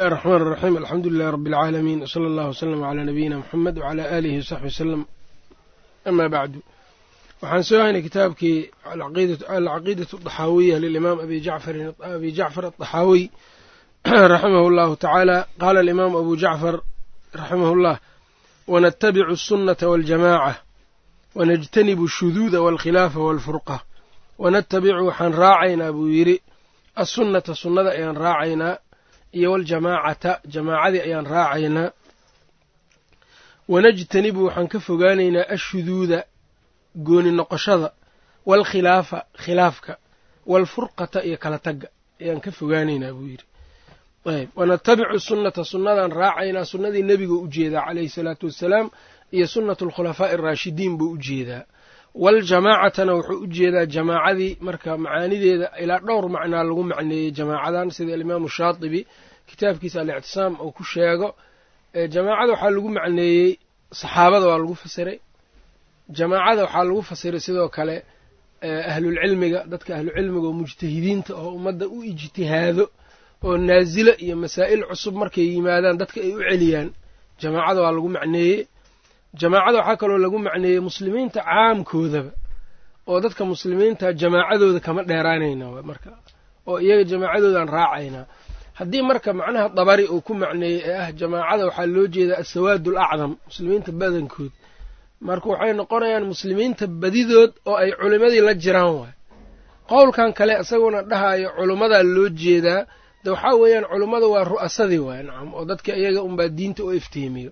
bismillahi raxmaan raxiim alxamdulilahi rabbi alcaalamiin wsala allahu wasalama calaa nabiyina muxamed wacalaa aalihi wasaxbi wasalam amaa bacdu. Waxaan soo haynay kitaabkii alcaqiidatu adaxaawiya lilimaam abi jacfar adaxaawiy raximah allahu tacaala qaala alimaamu abu jacfar raximah llah wanatabicu asunata waaljamaaca wanajtanibu ashuduuda waalkhilaafa waalfurqa wanatabicu waxaan raacaynaa buu yidhi assunnata sunnada ayaan raacaynaa iyo waljamaacata jamaacadii ayaan raacaynaa. Wanajtanibu waxaan ka fogaanaynaa ashuduuda gooni noqoshada waalkhilaafa khilaafka waalfurqata iyo kala tagga ayaan ka fogaanaynaa buu yidhi. Ayb wanatabicu sunnata sunnadaan raacaynaa sunnadii nebigu u jeedaa calayhi salaatu wassalaam iyo sunnatu alkhulafaa'i araashidiin buu u jeedaa waljamaacatana wuxuu u jeedaa jamaacadii marka macaanideeda ilaa dhowr macnaa lagu macneeyey jamaacadan sida alimaamu shaatibi kitaabkiisa alictisaam uu ku sheego. Jamaacada waxaa lagu macneeyey saxaabada waa lagu fasiray. Jamaacada waxaa lagu fasiray sidoo kale ahlulcilmiga dadka ahlucilmiga oo mujtahidiinta oo ummadda u ijtihaado oo naasilo iyo masaa'il cusub markay yimaadaan dadka ay u celiyaan. Jamaacada waa lagu macneeyey jamaacada waxaa kaloo lagu macneeyey muslimiinta caamkoodaba oo dadka muslimiinta jamaacadooda kama dheeraanayna marka oo iyaga jamaacadoodaan raacaynaa haddii marka macnaha dabari uu ku macneeyey ee ah jamaacada waxaa loo jeedaa asawaad alacdam muslimiinta badankood. Marka waxay noqonayaan muslimiinta badidood oo ay culimmadii la jiraan waay qowlkan kale isaguna dhahayo culimmadaa loo jeedaa de waxaa weeyaan culimmada waa ru'asadii waay nacam oo dadka iyaga unbaa diinta u iftiimiyo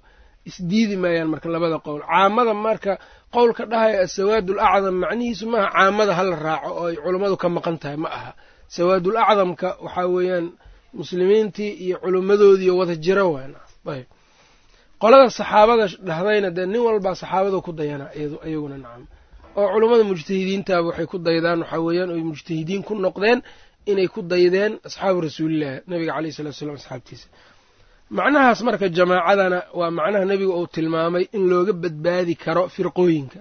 isdiidi maayaan marka labada qowl. Caamada marka qowlka dhahaya asawaadul acdam macnihiisu maaha caamada hala raaco oo ay culummadu ka maqan tahay ma aha. Sawaadul acdamka waxaa weeyaan muslimiintii iyo culimmadoodiiyo wada jiro waay ayb. Qolada saxaabada dhahdayna dee nin walbaa saxaabada ku dayanaa iyaguna nacam. Oo culummada mujtahidiintaaba waxay ku daydaan waxaa weeyaan oy mujtahidiin ku noqdeen inay ku daydeen asxaabu rasuulillahi nabiga caleyhi salatu slam asxaabtiisa macnahaas marka jamaacadana waa macnaha nebiga uu tilmaamay in looga badbaadi karo firqooyinka.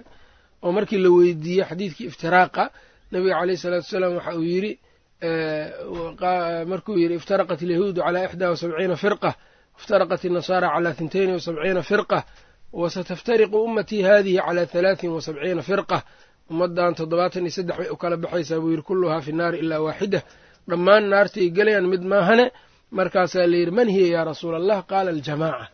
oo markii la weydiiyey xadiidkii iftiraaqa nabiga caleyhi salaatu wasalaam waxa uu yidhi markuu yidhi iftaraqat alyahuudu calaa ixdaa wasabciina firqa iftaraqat innasaara calaa hintayn wasabciina firqa wasataftariqu ummatii haadihi calaa halaatin wasabciina firqa ummaddan toddobaatan iyo saddex bay u kala baxaysaa buu yidhi kulluhaa fi nnaari ilaa waaxida dhammaan naartay gelayaan mid maahane markaasaa layidhi man hiya yaa rasuula allah qaala aljamaaca.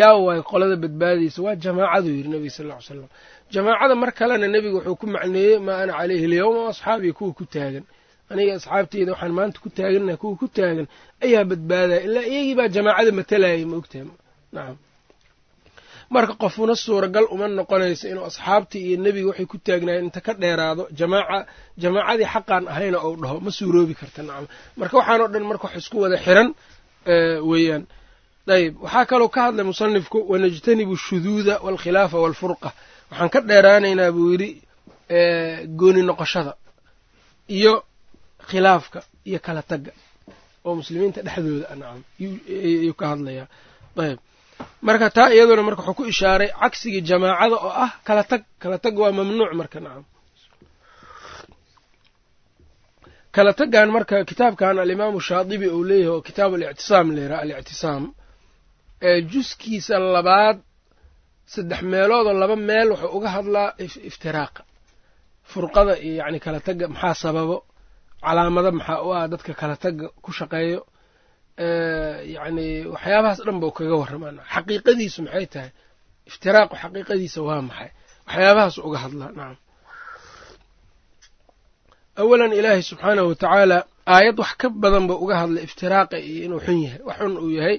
Yaa waay qolada badbaadaysa waa jamaacaduu yidhi nebiga sal ly slam jamaacada mar kalena nebiga wuxuu ku macneeyey maa ana caleyhi alyowma asxaabii kuwa ku taagan. Aniga asxaabteyda waxaan maanta ku taagannaha kuwa ku taagan ayaa badbaadaya ilaa iyagii baa jamaacada matalayay ma ogtahay? Nacam marka qofuna suuragal uma noqonayso inuu asxaabtii iyo nebiga waxay ku taagnaayeen inta ka dheeraado jamaaca jamaacadii xaqaan ahayna ou dhaho ma suuroobi karta nacam. Marka waxaanoo dhan marka wax isku wada xiran weeyaan. Ayb waxaa kaloo ka hadlay musanifku wanajtanibu ashuduuda waalkhilaafa waalfurqa waxaan ka dheeraanaynaa buu yidhi gooni noqoshada iyo khilaafka iyo kala tagga oo muslimiinta dhexdooda nacam yuu ka hadlayaa. Ayb marka taa iyaduna marka wuxuu ku ishaaray cagsigii jamaacada oo ah kala tag kala tag waa mamnuuc marka nacam kala taggan marka kitaabkan alimaamu shaadibi uu leeyahay oo kitaab alictisaam layidhaha alictisaam. Juskiisa labaad saddex meeloodoo laba meel wuxuu uga hadlaa iftiraaqa furqada iyo yacni kala tagga maxaa sababo? Calaamado maxaa u ah? Dadka kala tagga ku shaqeeyo Eh, yacni waxyaabahaas dhan buu kaga warramaa xaqiiqadiisu maxay tahay? Iftiraaqu xaqiiqadiisa waa maxay? Waxyaabahaasu uga hadlaa nacam awalan ilaahay subxaanahu watacaala aayad wax ka badan buu uga hadlay iftiraaqa iyo inuu xun yahay wax uu yahay.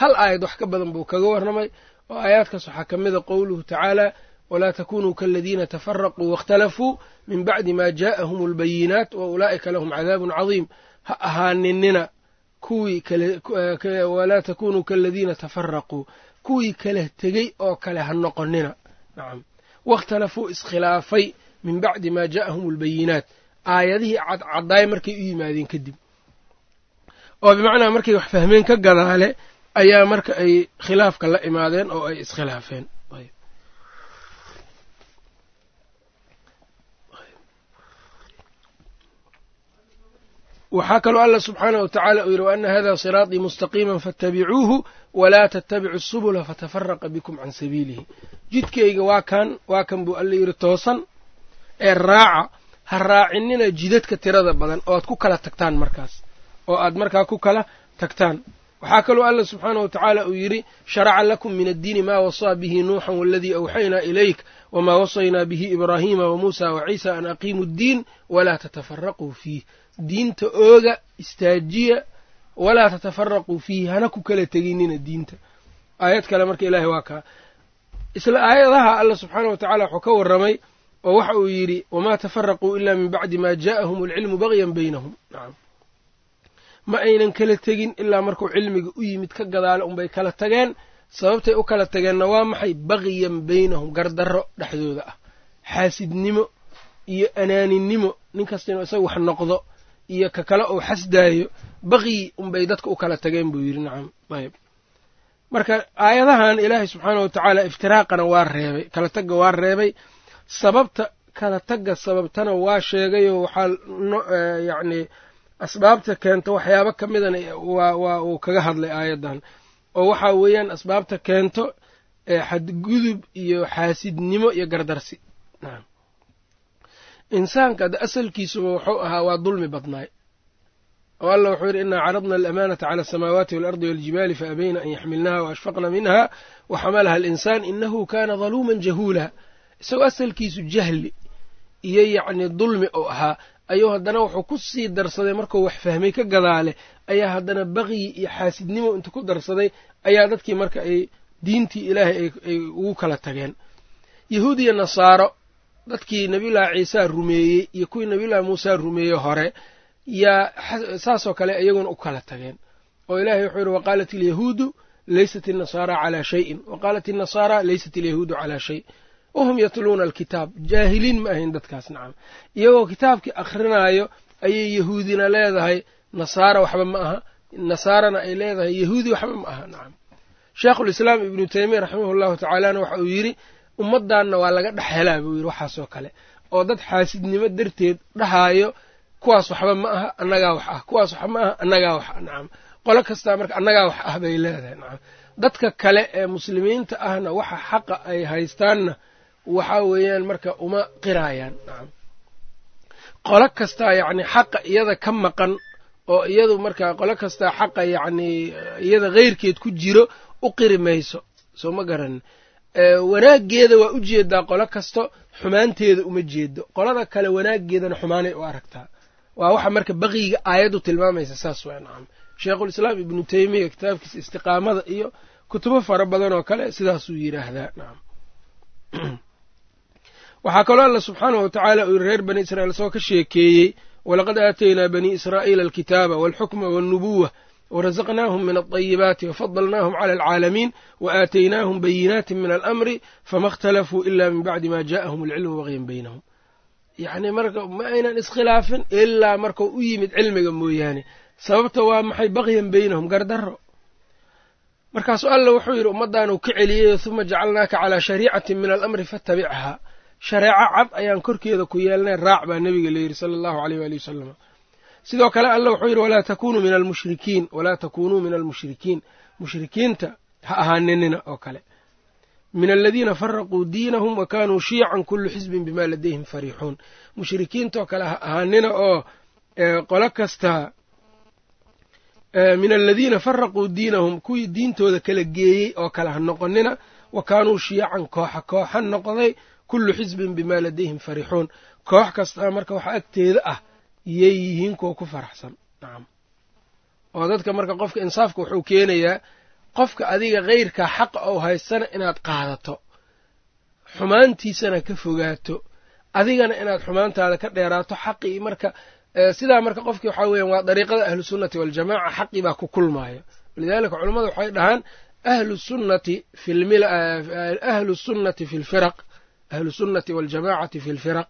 Hal aayad wax ka badan buu kaga warramay oo aayaadkaas waxaa ka mida qowluhu tacaala walaa takunuu kaladiina tafaraquu waاkhtalafuu min bacdi ma jaa'ahum اlbayinaat wa ulaa'ika lahum cadaabun cadiim. Ha ahaaninnina kuwii eh, walaa takunuu kaladiina tafaraquu kuwii kala tegey oo kale ha noqonina nacam wakhtalafuu iskhilaafay min bacdi maa jaa'ahum albayinaat aayadihii cadcaddaay markay u yimaadeen kadib. Oo bimacnaa markay wax fahmeen ka gadaale ayaa marka ay khilaafka la imaadeen oo ay iskhilaafeen. Waxaa kaloo alla subxaanahu watacaala uu yidhi waana hada siraaطii mustaqiima faاtabicuuhu walaa tattabicu subula fatafaraqa bikum can sabiilihi. Jidkayga waa kan waa kan buu alla yidhi toosan ee raaca ha raacinina jidadka tirada badan oo aad ku kala tagtaan markaas oo aad markaa ku kala tagtaan. Waxaa kaloo alla subxaanahu watacaala uu yidhi sharaca lakum min addiini maa wasaa bihi nuuxan waladii awxaynaa ilayk wamaa wasaynaa bihi ibraahiima wamuusa waciisa an aqiimu ddiin walaa tatafaraquu fiih diinta ooga istaajiya walaa tatafaraquu fiihi hana ku kala teginina diinta. Aayad kale marka ilaahay waa kaa. Isla aayadaha alla subxaanah wa tacala wuxuu ka warramay oo waxa uu yidhi wamaa tafaraquu ila min bacdi maa jaa'ahum alcilmu bagyan baynahum. Nacam ma aynan kala tegin ilaa markuu cilmiga u yimid ka gadaale unbay kala tageen. Sababtay u kala tageenna waa maxay? Bagyan baynahum gardarro dhexdooda ah. Xaasidnimo iyo anaaninimo. Nin kasta isaga wax noqdo iyo ka kale uu xasdaayo baqyi unbay dadka u kala tageen buu yidhi nacam ayb marka aayadahan ilaahay subxaanah watacaala iftiraaqana waa reebay kala tagga waa reebay. Sababta kala tagga sababtana waa sheegayoo waxaa yacni asbaabta keenta waxyaabo ka midana waa uu kaga hadlay aayaddan. Oo waxaa weeyaan asbaabta keento xadgudub iyo xaasidnimo iyo gardarsi. Nacam insaanka adda asalkiisuba wuxuu ahaa waa dulmi badnaay. oo alla wuxuu yidhi inaa caradna alamaanata cala asamaawaati waalardi waaljibaali faabayna an yaxmilnaha waashfaqna minha waxamalaha alinsaan inahu kana daluuman jahuula. Isagoo asalkiisu jahli iyo yacni dulmi oo ahaa ayuu haddana wuxuu ku sii darsaday markuu wax fahmay ka gadaale ayaa haddana baqyi iyo xaasidnimo inta ku darsaday ayaa dadkii marka ay diintii ilaahay ay ugu kala tageen. Yahuud iyo nasaaro dadkii nabiyullaahi ciisa rumeeyey iyo kuwii nabiyullaahi muusa rumeeyey hore yaa saasoo kale iyaguna u kala tageen. Oo ilahay wuxuu yidhi waqaalat alyahuudu laysat alnasaara calaa shayin. Waqaalat alnasaara laysat alyahuudu calaa shay. Wahum yatluuna alkitaab. Jaahiliin ma ahayn dadkaas nacam. Iyagoo kitaabkii akrinaayo ayay yahuudina leedahay nasaara waxba ma aha. Nasaarana ay leedahay yahuudi waxba ma aha nacam. Sheekhulislaam ibnu teymiya raximah llahu tacaalana waxa uu yidhi ummaddaanna waa laga dhex helaa buu yidhi waxaasoo kale. Oo dad xaasidnimo darteed dhahaayo kuwaas waxba ma aha annagaa wax ah. Kuwaas waxba ma aha annagaa wax ah. Nacam qolo kastaa marka annagaa wax ah bay leedahay. Nacam dadka kale ee muslimiinta ahna waxa xaqa ay haystaanna waxaa weeyaan marka uma qiraayaan. Nacam qolo kastaa yacni xaqa iyada ka maqan oo iyadu marka qolo kastaa xaqa yacni iyada keyrkeed ku jiro u qiri mayso. Soo ma garanin wanaaggeeda waa u jeedaa qolo kasto xumaanteeda uma jeedo. Qolada kale wanaaggeedana xumaanay u aragtaa. Waa waxa marka baqiyiga aayaddu tilmaamaysa saas waa nacam. Sheikhulislaam ibnu teymiya kitaabkiisa istiqaamada iyo kutubo fara badan oo kale sidaasuu yidhaahdaa nacam. Waxaa kaloo alla subxaanahu watacaala uu yiri reer bani israiil isagoo ka sheekeeyey walaqad aataynaa bani israa'iila alkitaaba walxukma walnubuwa warasaqnaahum min alطayibaati wafadalnaahum cala alcaalamiin waaataynaahum bayinaati min alamri fama اkhtalafuu ila min bacdi ma jaءahum alcilmu bagyan baynahum yacni marka ma aynan iskhilaafin ilaa markau u yimid cilmiga mooyaane sababta waa maxay bagyan baynahum gardaro markaasuu alla wuxuu yidhi ummaddaanuu ka celiyey huma jacalnaaka calaa shariicatin min alamri fatabichaa shareeco cad ayaan korkeeda ku yeelnay raac baa nebiga la yidhi sala allahu aleyh waali wasalam sidoo kale alla wuxuu yidhi walaa takunuu min almushrikiin walaa takunuu min almushrikiin. Mushrikiinta ha ahaaninina oo kale. Min aladiina faraquu diinahum wa kaanuu shiican kullu xisbin bima ladayhim fariixuun. Mushrikiintaoo kale ha ahaanina oo qolo kasta min aladiina faraquu diinahum kuwii diintooda kala geeyey oo kale ha noqonina wa kaanuu shiican kooxa kooxa noqday kullu xisbin bimaa ladayhim farixuun koox kastaa marka waxa agteeda ah yay yihiin kuwa ku faraxsan. Nacam oo dadka marka qofka insaafka wuxuu keenayaa qofka adiga keyrkaa xaqa ou haystana inaad qaadato xumaantiisana ka fogaato adigana inaad xumaantaada ka dheeraato xaqii marka sidaa marka qofkii waxaa weeyaan waa dariiqada ahlu sunnati waljamaca xaqii baa ku kulmaaya walidaalika culammadu waxay dhahaan ahlu sunnati ahlu sunnati fi lfiraq ahlu sunnati waljamacati fi lfiraq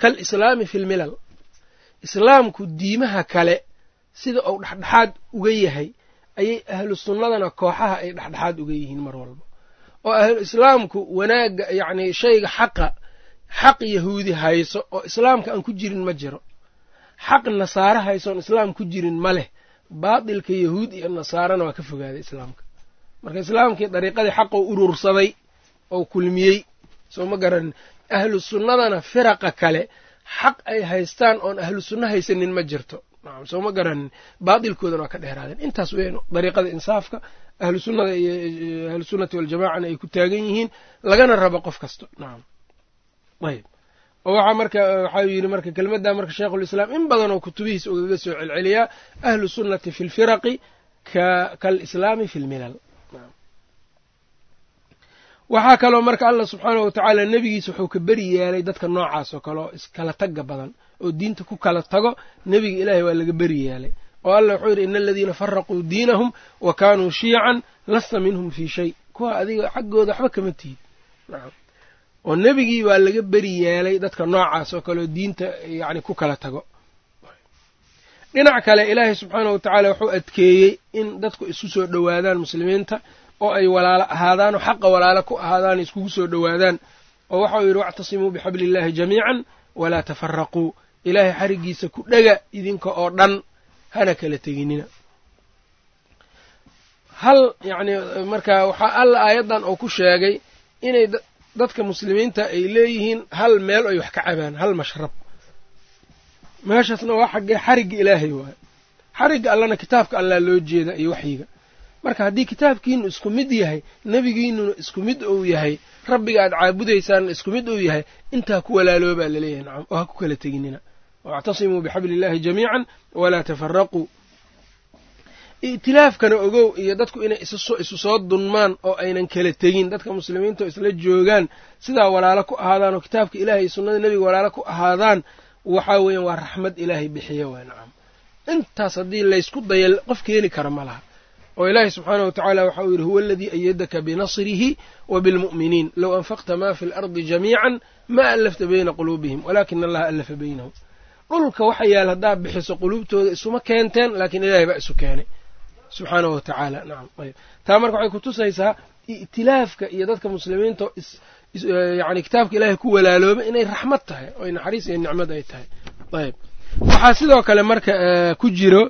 kaalislaami fi lmilal islaamku diimaha kale sida uu dhexdhexaad uga yahay ayay ahlu sunnadana kooxaha ay dhexdhexaad uga yihiin mar walba. Oo ahlu islaamku wanaagga yacni shayga xaqa xaq yahuudi hayso oo islaamka aan ku jirin ma jiro. Xaq nasaare haysoon islaam ku jirin ma leh. Baatilka yahuud iyo nasaarana waa ka fogaaday islaamka. Marka islaamkii dariiqadii xaqoo urursaday oo kulmiyey soo ma garanin ahlu sunnadana firaqa kale xaq ay haystaan oon ahlu sunno haysanin ma jirto. Nacam soo ma garanin. Baatilkoodana waa ka dheeraadeen. Intaas weyn dariiqada insaafka ahlu sunnada iyo ahlu sunnati waljamacana ay ku taagan yihiin lagana rabo qof kasto. Nacam ayb waxaa marka waxau yidhi marka kelmadda marka sheikhulislaam in badan oo kutubihiisa ugaga soo celceliyaa ahlu sunnati fi lfiraqi kalislaami fi lmilal waxaa kaloo marka allah subxaanahu watacaala nebigiisa wuxuu ka beri yeelay dadka noocaas oo kale iskala tagga badan oo diinta ku kala tago nebiga ilaahay waa laga beri yeelay. Oo allah wuxuu yidhi ina aladiina faraquu diinahum wa kaanuu shiican lasta minhum fii shay. Kuwa adiga xaggooda waxba kama tihid. Oo nebigii waa laga beri yeelay dadka noocaas oo kale oo diinta yacni ku kala tago. Dhinac kale ilaahay subxaanahu watacaala wuxuu adkeeyey in dadku isu soo dhowaadaan muslimiinta oo ay walaalo ahaadaan oo xaqa walaalo ku ahaadaan iskugu soo dhowaadaan. Oo waxau yidhi wactasimuu bixabli illaahi jamiican walaa tafaraquu ilaahay xarigiisa ku dhega idinka oo dhan hana kala teginina. Hal yacni marka waxaa alla aayaddan oo ku sheegay inay dadka muslimiinta ay leeyihiin hal meel ay wax ka cabaan hal mashrab. Meeshaasna waa xaggee xarigga ilaahay waayo xarigga allana kitaabka allaa loo jeeda iyo waxyiga marka haddii kitaabkiinu isku mid yahay nebigiinuna isku mid uu yahay rabbiga aad caabudaysaanna isku mid uu yahay intaa ku walaaloobaa la leeyahay nacam oo ha ku kala teginina. Wactasimuu bixabli illaahi jamiican walaa tafaraquu i'tilaafkana ogow iyo dadku inay isu soo dunmaan oo aynan kala tegin dadka muslimiinta isla joogaan sidaa walaalo ku ahaadaan oo kitaabka ilahay iyo sunnada nebiga walaalo ku ahaadaan waxaa weeyaan waa raxmad ilaahay bixiya waa nacam. Intaas haddii laysku daya qof keeni kara ma laha oo ilaahi subxaanahu watacaala waxa uu yidhi huwa aladii ayadaka binasrihi wa bilmu'miniin. Low anfaqta maa fi alardi jamiican ma allafta bayna quluubihim walaakina allaha allafa baynahum. Dhulka waxa yaal haddaad bixiso quluubtooda isuma keenteen laakiin ilaahay baa isu keenay. Subxaanahu watacaala nacam ayb taa marka waxay kutusaysaa i'tilaafka iyo dadka muslimiinta yani kitaabka ilaahay ku walaalooba inay raxmad tahay oo naxariis iyo nicmad ay tahay. Ayb waxaa sidoo kale marka ku jiro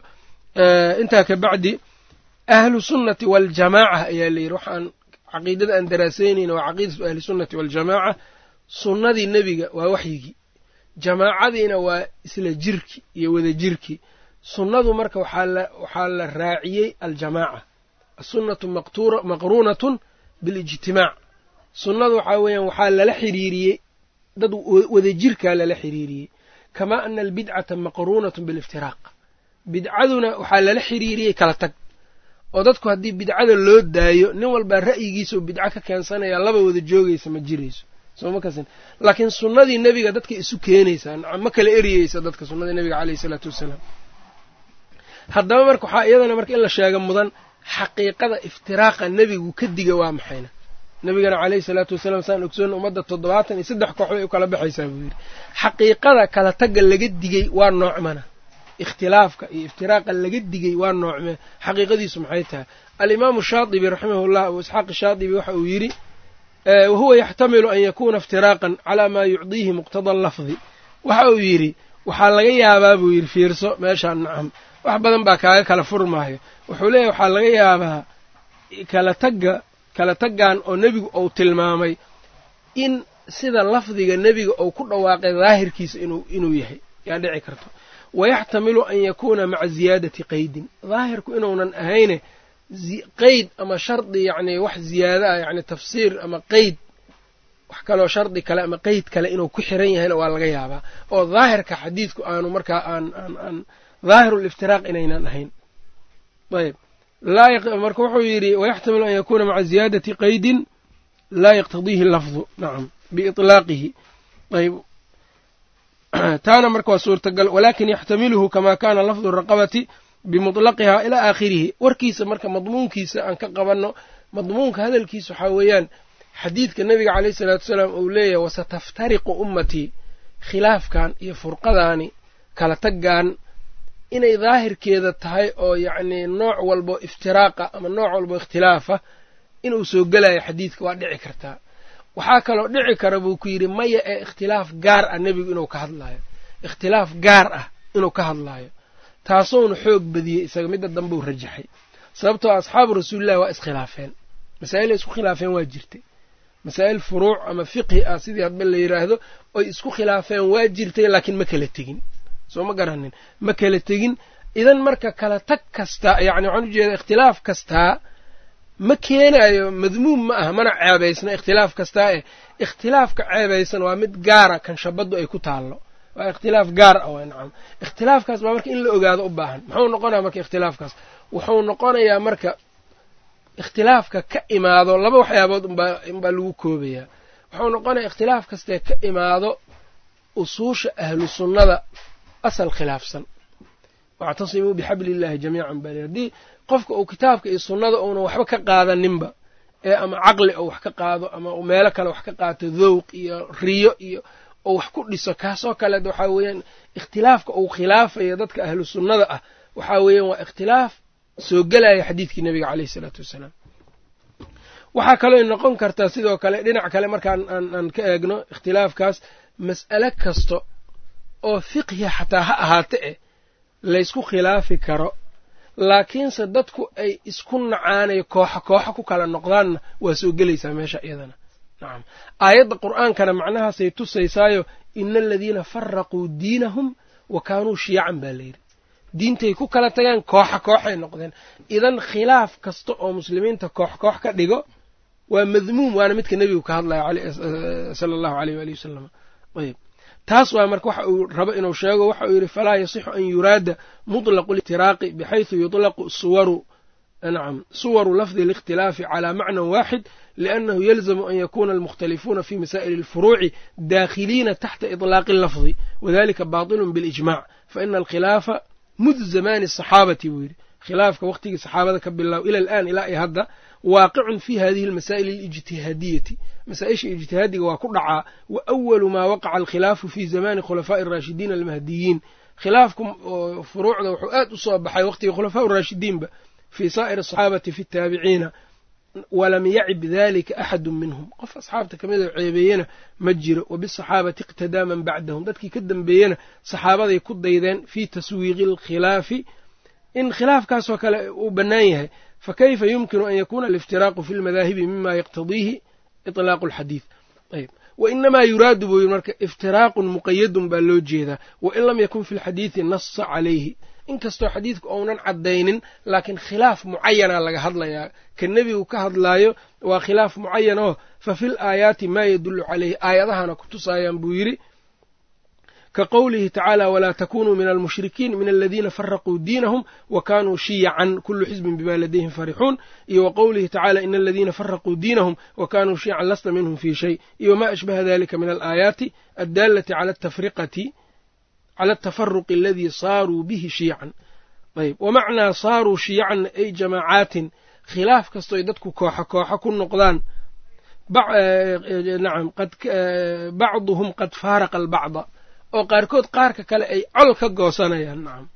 intaa ka bacdi ahlu sunnati waljamaaca ayaa layidhi waxaan caqiidada aan daraasaynayna waa caqiidatu ahli sunnati waljamaaca sunnadii nebiga waa waxyigii jamaacadiina waa isla jirki iyo wada jirki sunnadu marka waxaa la raaciyey aljamaaca assunnatu maqruunatun bilijtimaac sunnadu waxaa weeyaan waxaa lala xiriiriyey dad wada jirkaa lala xiriiriyey kamaa ana albidcata maqruunatun biliftiraaq bidcaduna waxaa lala xiriiriyey kala tag oo dadku haddii bidcada loo daayo nin walbaa ra'yigiisao bidco ka keensanaya laba wada joogaysa ma jirayso. Sooma kasin? Laakiin sunnadii nebiga dadka isu keenaysaa ma kala eriyeysa dadka sunnadii nebiga caleyhi isalaatu wassalaam haddaba marka waxaa iyadana marka in la sheega mudan xaqiiqada iftiraaqa nebigu ka diga waa maxayna? Nebigana caleyhi salaatu wasalaam saan ogsoona ummadda toddobaatan iyo saddex koox bay u kala baxaysaa buu yidhi. Xaqiiqada kala tagga laga digay waa noocmana ikhtilaafka iyo iftiraaqa laga digay waa noocme xaqiiqadiisu maxay tahay alimaamu shaadibi raximahullah abu isxaaq shaadibi waxa uu yidhi wahuwa yaxtamilu an yakuuna iftiraaqan calaa maa yucdiihi muqtada lafdi waxa uu yidhi waxaa laga yaabaa buu yidhi fiirso meeshaan nacam wax badan baa kaaga kala furmaayo wuxuu leeyahy waxaa laga yaabaa kala tagga kala taggan oo nebigu uu tilmaamay in sida lafdiga nebiga uu ku dhawaaqay daahirkiisa inuu yahay yaa dhici karto wayaxtamilu an yakuuna maca ziyaadati qeydin daahirku inuunan ahayne qeyd ama shardi yacni wax ziyaada ah yacni tafsiir ama qeyd wax kaloo shardi kale ama qeyd kale inuu ku xiran yahayna waa laga yaabaa oo daahirka xadiidku aanu markaa aan aan aan daahiruliftiraaq inaynan ahayn ayb marka wuxuu yidhi wayaxtamilu an yakuuna maca ziyaadati qeydin laa yaqtadiihi lafdu nacam biiطlaaqihi ayb taana marka waa suurtagal walaakin yaxtamiluhu kama kana lafdu raqabati bimutlaqiha ilaa aakhirihi. Warkiisa marka madmuunkiisa aan ka qabanno madmuunka hadalkiisa waxaa weeyaan xadiidka nebiga caleyhi isalaatu wasalaam uu leeyahay wasataftariqu ummatii khilaafkan iyo furqadaani kala taggan inay daahirkeeda tahay oo yacnii nooc walbo iftiraaqa ama nooc walbo ikhtilaafa inuu soo gelayo xadiidka waa dhici kartaa waxaa kaloo dhici kara buu ku yidhi maya ee ikhtilaaf gaar ah nebigu inuu ka hadlayo ikhtilaaf gaar ah inuu ka hadlaayo. Taasuuna xoog badiyey isaga midda dambeu rajaxay. Sababtoo asxaabu rasuulillahi waa iskhilaafeen. Masaa'il ay isku khilaafeen waa jirtay. Masaa'il furuuc ama fiqhi ah sidii hadba la yidhaahdo oy isku khilaafeen waa jirtay laakiin ma kala tegin. Soo ma garanin. Ma kala tegin. Idan marka kala tag kastaa yacni waxaan u jeedaa ikhtilaaf kastaa ma keenayo madmuum ma aha mana ceebaysna ikhtilaaf kastaa eh ikhtilaafka ceebaysan waa mid gaara kan shabaddu ay ku taallo. Waa ikhtilaaf gaar ah waa nacam ikhtilaafkaas baa marka in la ogaado u baahan. Muxuu noqonaya marka ikhtilaafkaas? Wuxuu noqonayaa marka ikhtilaafka ka imaado laba waxyaabood unbaa lagu koobayaa. Wuxuu noqonaya ikhtilaaf kastee ka imaado usuusha ahlu sunnada asal khilaafsan. Wactasimuu bixabli illaahi jamiican bal haddii qofka uu kitaabka iyo sunnada uuna waxba ka qaadaninba ee ama caqli ou wax ka qaado ama meelo kale wax ka qaato dhowq iyo riyo iyo oo wax ku dhiso kaasoo kale waxaa weeyaan ikhtilaafka uu khilaafayo dadka ahlu sunnada ah waxaa weeyaan waa ikhtilaaf soo gelaya xadiidkii nebiga caleyh isalaatu wassalaam waxaa kaloo noqon kartaa sidoo kale dhinac kale markaan aan ka eegno ikhtilaafkaas mas'ale kasta oo fiqhiya xataa ha ahaate eh laysku khilaafi karo laakiinse dadku ay isku nacaanayo kooxa kooxa ku kala noqdaanna waa soo gelaysaa meesha iyadana. Nacam aayadda qur'aankana macnahaasay tusaysaayo ina aladiina faraquu diinahum wa kaanuu shiyacan baa layidhi diintay ku kala tageen kooxa kooxay noqdeen. Idan khilaaf kasta oo muslimiinta koox koox ka dhigo waa madmuum waana midka nebigu ka hadlaya sala allahu aleyh waali wasalam ayb taas waa marka waxa uu rabo inuu sheego waxa uu yidhi falaa yasixu an yuraada muطlaqu litiraaqi bxayثu yuطlaqu suwaru nacam suwaru lafdi اlikhtilaafi calى macnan waaxid liأnnahu yalzamu an yakuna almukhtalifuuna fi masaa'il اlfuruuci daakhiliina taxta iطlaaqi اlafdi wadalika baطilu biاlijmac faina alkhilaafa mud zamaani الصaxaabati buu yidhi khilaafka waqtigii saxaabada ka bilaabo ila alaan ilaa iyo hadda waaqicun fi hadihi almasaa'il alijtihaadiyati masaa-isha ijtihaadiga waa ku dhacaa wa awalu maa waqaca alkhilaafu fi zamani khulafaa'i araashidiin almahdiyiin khilaafku furuucda wuxuu aad u soo baxay waqtigii khulafaa raashidiinba fii saa'iri asaxaabati fi taabiciina walam yacib dalika axadu minhum qof asxaabta ka mid oo ceebeeyena ma jiro wabisaxaabati iqtadaa man bacdahum dadkii ka dambeeyena saxaabaday ku daydeen fii taswiiqi alkhilaafi in khilaafkaasoo kale uu bannaan yahay fakayfa yumkinu an yakuna aliftiraaqu fi lmadaahibi mima yaqtadiihi iطlaaqu alxadiid ayb wainamaa yuraadu buu yiri marka iftiraaqun muqayadun baa loo jeedaa wain lam yakun fi lxadiidi nasa calayhi inkastoo xadiidku ounan caddaynin laakiin khilaaf mucayana laga hadlayaa ka nebigu ka hadlaayo waa khilaaf mucayan oo fa fi laayaati maa yadullu calayhi aayadahana ku tusaayaan buu yidhi ka qowlihi tacaala walaa takunuu min almushrikiin min aladiina faraquu diinahum wa kaanuu shiyacan kulu xisbin bima ladayhim farixuun iyo wa tacala ina aladiina faraquu diinahum wa kaanuu shiyacan minhum fii shay iyo wma ashbaha dalika min alaayaati addaalati cala atafaruqi aladii saaruu bihi shiyacan ayb wamacnaa saaruu shiyacan ay jamaacaatin khilaaf kastoy dadku kooxa kooxa ku noqdaan nacam bacduhum qad faaraqa albacda oo qaarkood qaarka kale ay col ka goosanayaan nacam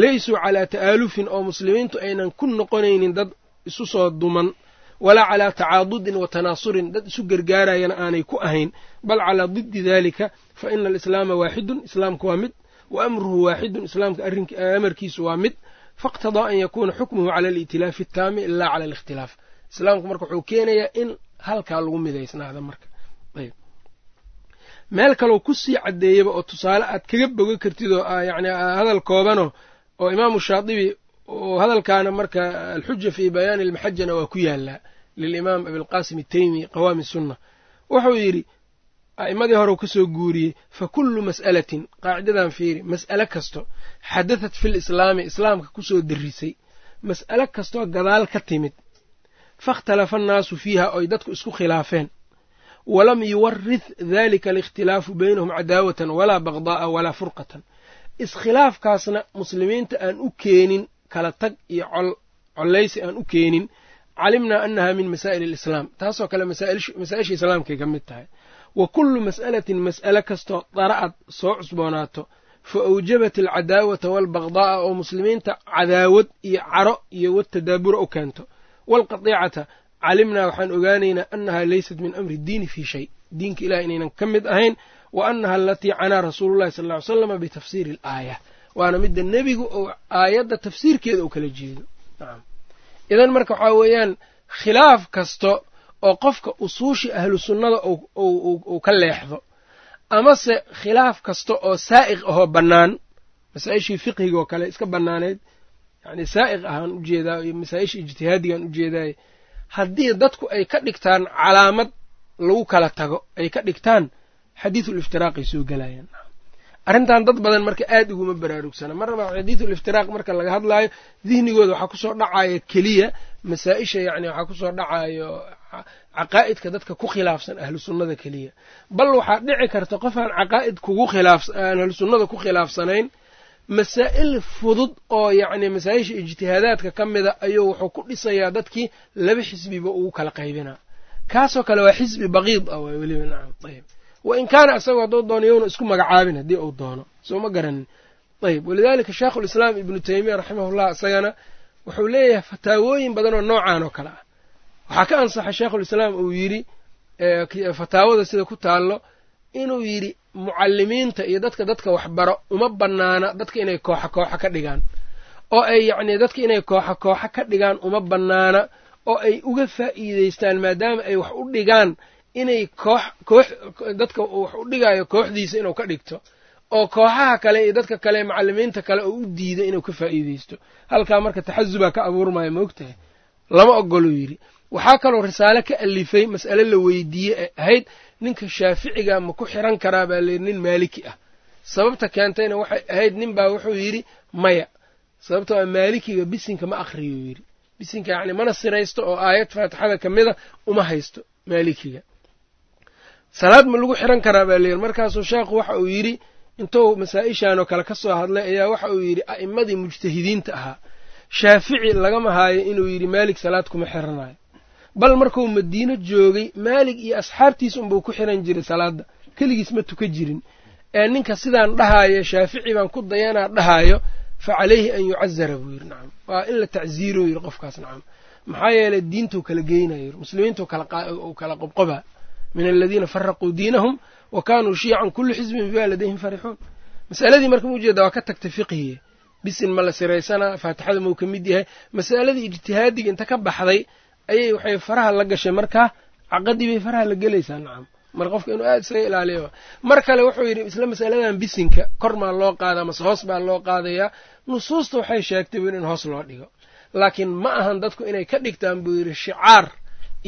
laysuu calaa ta'aalufin oo muslimiintu aynan ku noqonaynin dad isu soo duman walaa calaa tacaadudin wa tanaasurin dad isu gargaarayana aanay ku ahayn bal calaa diddi dalika fa ina alislaama waaxidun islaamku waa mid wa amruhu waaxidun islaamka amarkiisu waa mid faاqtadaa an yakuuna xukmuhu cala alitilaafi ataami ilaa cala alikhtilaaf. Islaamku marka wuxuu keenayaa in halkaa lagu midaysnaada marka meel kaloo ku sii caddeeyaba oo tusaale aad kaga boga kartid oo yani hadal koobanoo oo imaamu shaadibi oo hadalkaana marka alxuja fii bayaani almaxajana waa ku yaalaa lilimaam abilqaasim ateymi qawaami sunna. Wuxuu yidhi a'immadii hore ka soo guuriyey fa kullu mas'alatin qaacidadan fiiri mas'ale kasto xadadat fi lislaami islaamka ku soo darisay mas'ale kastoo gadaal ka timid. Fakhtalafa annaasu fiiha oy dadku isku khilaafeen walam yuwarith dalika alikhtilaafu baynahum cadaawatan walaa bagdaa'a walaa furqatan iskhilaafkaasna muslimiinta aan u keenin kala tag iyo collaysi aan u keenin calimnaa annaha min masaa'il alislaam taasoo kale masaa-isha islaamkay ka mid tahay wa kullu mas'alatin mas'ale kastoo dara'ad soo cusboonaato fa awjabat alcadaawata waalbagdaa'a oo muslimiinta cadaawad iyo caro iyo watadaabura u keento waalqadiicata calimnaa waxaan ogaanaynaa annaha leysat min amri diini fii shay. Diinka ilaah inaynan ka mid ahayn wa annaha alatii canaa rasuulullahi sal ly slama bitafsiiri alaaya. Waana midda nebigu ou aayadda tafsiirkeeda uu kala jeedo. Idan marka waxaa weeyaan khilaaf kasta oo qofka usuushii ahlu sunnada uu ka leexdo amase khilaaf kasta oo saa'iq ahoo bannaan masaa-ishii fiqhiga oo kale iska bannaaneyd yacni saa'iq ahaan u jeedaa iyo masaa-isha ijtihaadigaan ujeedaaye haddii dadku ay ka dhigtaan calaamad lagu kala tago ay ka dhigtaan xadiidul iftiraaqay soo gelayaan arrintan dad badan marka aad uguma baraarugsana. Marnaba xadiidul iftiraaq marka laga hadlaayo dihnigooda waxaa ku soo dhacaya keliya masaa-isha yacni waxaa ku soo dhacayo caqaa'idka dadka ku khilaafsan ahlu sunnada keliya. Bal waxaa dhici karta qof aan caqaa'id kugu khilaaf aan ahlu sunnada ku khilaafsanayn masaa'il fudud oo yacni masaa-isha ijtihaadaadka ka mida ayuu wuxuu ku dhisayaa dadkii laba xisbiba ugu kala qaybinaa kaasoo kale waa xisbi baqiid ah waa weliba nacam ayb wa in kaana isagoo hadduu doono yowna isku magacaabin haddii uu doono. Soo ma garanin ayb walidaalika sheekhulislaam ibnu taymiya raximahullah isagana wuxuu leeyahay fataawooyin badan oo noocan oo kale ah. Waxaa ka ansaxay sheekhulislaam uu yidhi fataawada sida ku taallo inuu yidhi mucalimiinta iyo dadka dadka waxbaro uma bannaana dadka inay kooxa kooxa ka dhigaan. Oo ay yacnii dadka inay kooxa kooxa ka dhigaan uma bannaana. Oo ay uga faa'iidaystaan maadaama ay wax u dhigaan inay koox koox dadka wax u dhigaayo kooxdiisa inuu ka dhigto. Oo kooxaha kale iyo dadka kale macalimiinta kale oo u diida inuu ka faa'iidaysto. Halkaa marka taxasubaa ka abuurmaya ma ogtahay? Lama ogoluu yidhi waxaa kaloo risaale ka alifay mas'ale la weydiiye ahayd ninka shaaficiga ma ku xiran karaa baa layidhi nin maaliki ah. Sababta keentayna waxay ahayd nin baa wuxuu yidhi maya. Sababtoo a maalikiga bisinka ma akhriyuu yidhi. Bisinka yacni mana siraysto oo aayad faatixada ka mida uma haysto maalikiga. Salaad ma lagu xiran karaa baa layidhi markaasuu sheekhu waxa uu yidhi intuu masaa-ishan oo kale ka soo hadlay ayaa waxa uu yidhi a'immadii mujtahidiinta ahaa. Shaafici lagama haayo inuu yidhi maalik salaad kuma xiranayo bal markuu madiino joogay maalig iyo asxaabtiisa unbuu ku xiran jiray salaadda. Keligiis ma tuka jirin. Ee ninka sidaan dhahaayo shaafici baan ku dayanaa dhahaayo fa calayhi an yucazara buu yidhi nacam. Waa in la tacziiro yidhi qofkaas nacam. Maxaa yeelay diintuu kala geynayo muslimiintuu kala qobqoba. Min aladiina faraquu diinahum wa kaanuu shiican kullu xisbin bima ladayhim farixuun. Masaladii marka muujeeda waa ka tagtay fiqhiye bisin ma la siraysanaa faatixada mau ka mid yahay. Masaladii ijtihaadiga inta ka baxday ayay waxay faraha la gashay. Markaa caqadii bay faraha la gelaysaa nacam marka qofka inuu aad isaga ilaaliyo. Mar kale wuxuu yidhi isla masaladan bisinka kor maa loo qaadaa mase hoos baa loo qaadayaa nusuusta waxay sheegtay buu in hoos loo dhigo. Laakiin ma ahan dadku inay ka dhigtaan buu yidhi shicaar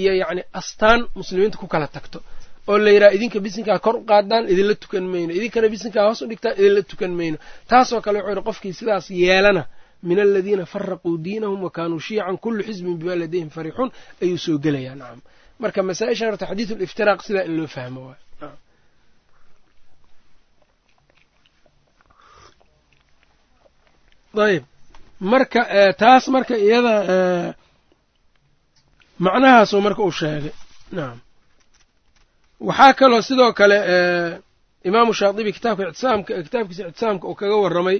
iyo yacni astaan muslimiinta ku kala tagto. Oo la yidhaha idinka bisinkaa kor u qaadaan idinla tukan mayno. Idinkana bisinkaa hoos u dhigtaan idinla tukan mayno. Taasoo kale wuxuu yidhi qofkii sidaas yeelana min aladiina faraquu diinahum wa kaanuu shiican kullu xisbin bima ladayhim farixuun ayuu soo gelayaa nacam marka masaa-ishan horta xadiidu liftiraaq sidaa in loo fahmo waay ayb marka taas marka iyada macnahaasuu marka uu sheegay nacam waxaa kaloo sidoo kale imaamu shaatibi kitaabka ictisaamka kitaabkiisa ictisaamka uu kaga warramay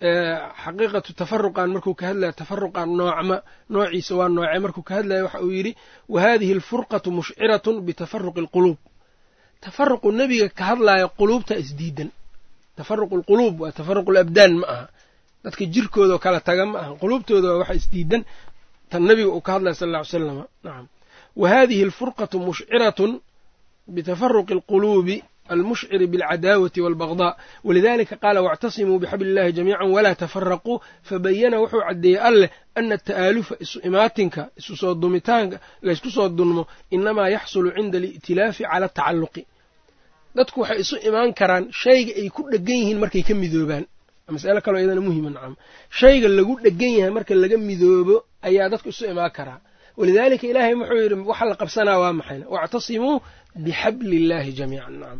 xaqiiqatu tafaruqan markuu ka hadlaya tafaruqan noocma noociisa waa noocee markuu ka hadlaya waxa uu yidhi wa hadihi alfurqatu mushciratun bitafaruqi alquluub. Tafaruqu nebiga ka hadlaya quluubta isdiidan. Tafaruqu alquluub waa tafaruqu alabdaan ma aha. Dadka jirkoodao kala taga ma aha. Quluubtooda waa waxa isdiidan. Tan nebiga uu ka hadlaya sal alla ly salama nacam wa hadihi alfurqatu mushciratun bitafaruqi alquluubi almushciri bilcadaawati walbagdaa walidalika qaala wاctasimuu bixabli illahi jamiica walaa tafaraquu fabayana wuxuu caddeeyey alleh ana ata'aalufa isu imaatinka isu soo dumitaanka laysku soo dunmo inamaa yaxsulu cinda ali'tilaafi cala atacalluqi dadku waxay isu imaan karaan shayga ay ku dhegan yihiin markay ka midoobaan mas'alo kaloo iyadana muhima nacam shayga lagu dhegan yahay marka laga midoobo ayaa dadku isu imaan karaa walidaalika ilaahay wuxuu yidhi waxa la qabsanaa waa maxayna wactasimuu bixabli illaahi jamiican nacam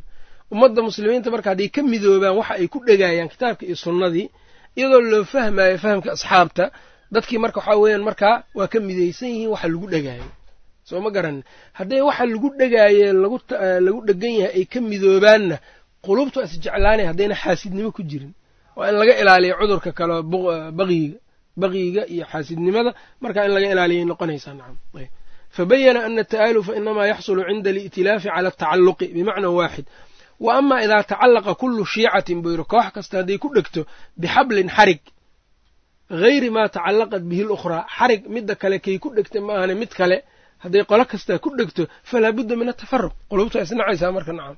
ummadda muslimiinta marka hadday ka midoobaan waxa ay ku dhegayaan kitaabka iyo sunnadii iyadoo loo fahmayo fahamka asxaabta dadkii marka waxaa weeyaan markaa waa ka midaysan yihiin waxa lagu dhegaayo soo ma garanin hadday waxa lagu dhegaaye lagu dhegan yahay ay ka midoobaanna qulubtu isjeclaanay haddayna xaasidnimo ku jirin. Waa in laga ilaaliya cudurka kaleo baqiyiga baqiyiga iyo xaasidnimada markaa in laga ilaaliyay noqonaysaa nacam. Fabayana ana ata'aalufa inamaa yaxsulu cinda ali'tilaafi cala atacalluqi bimacna waaxid wa amaa idaa tacallaqa kullu shiicatin buu yidhi koox kasta hadday ku dhegto bixablin xarig. Hayri maa tacallaqat bihi lukhraa xarig midda kale kay ku dhegta ma ahane mid kale. Hadday qolo kastaa ku dhegto falaa budda min atafaruq qulubta isnacaysaa marka nacam.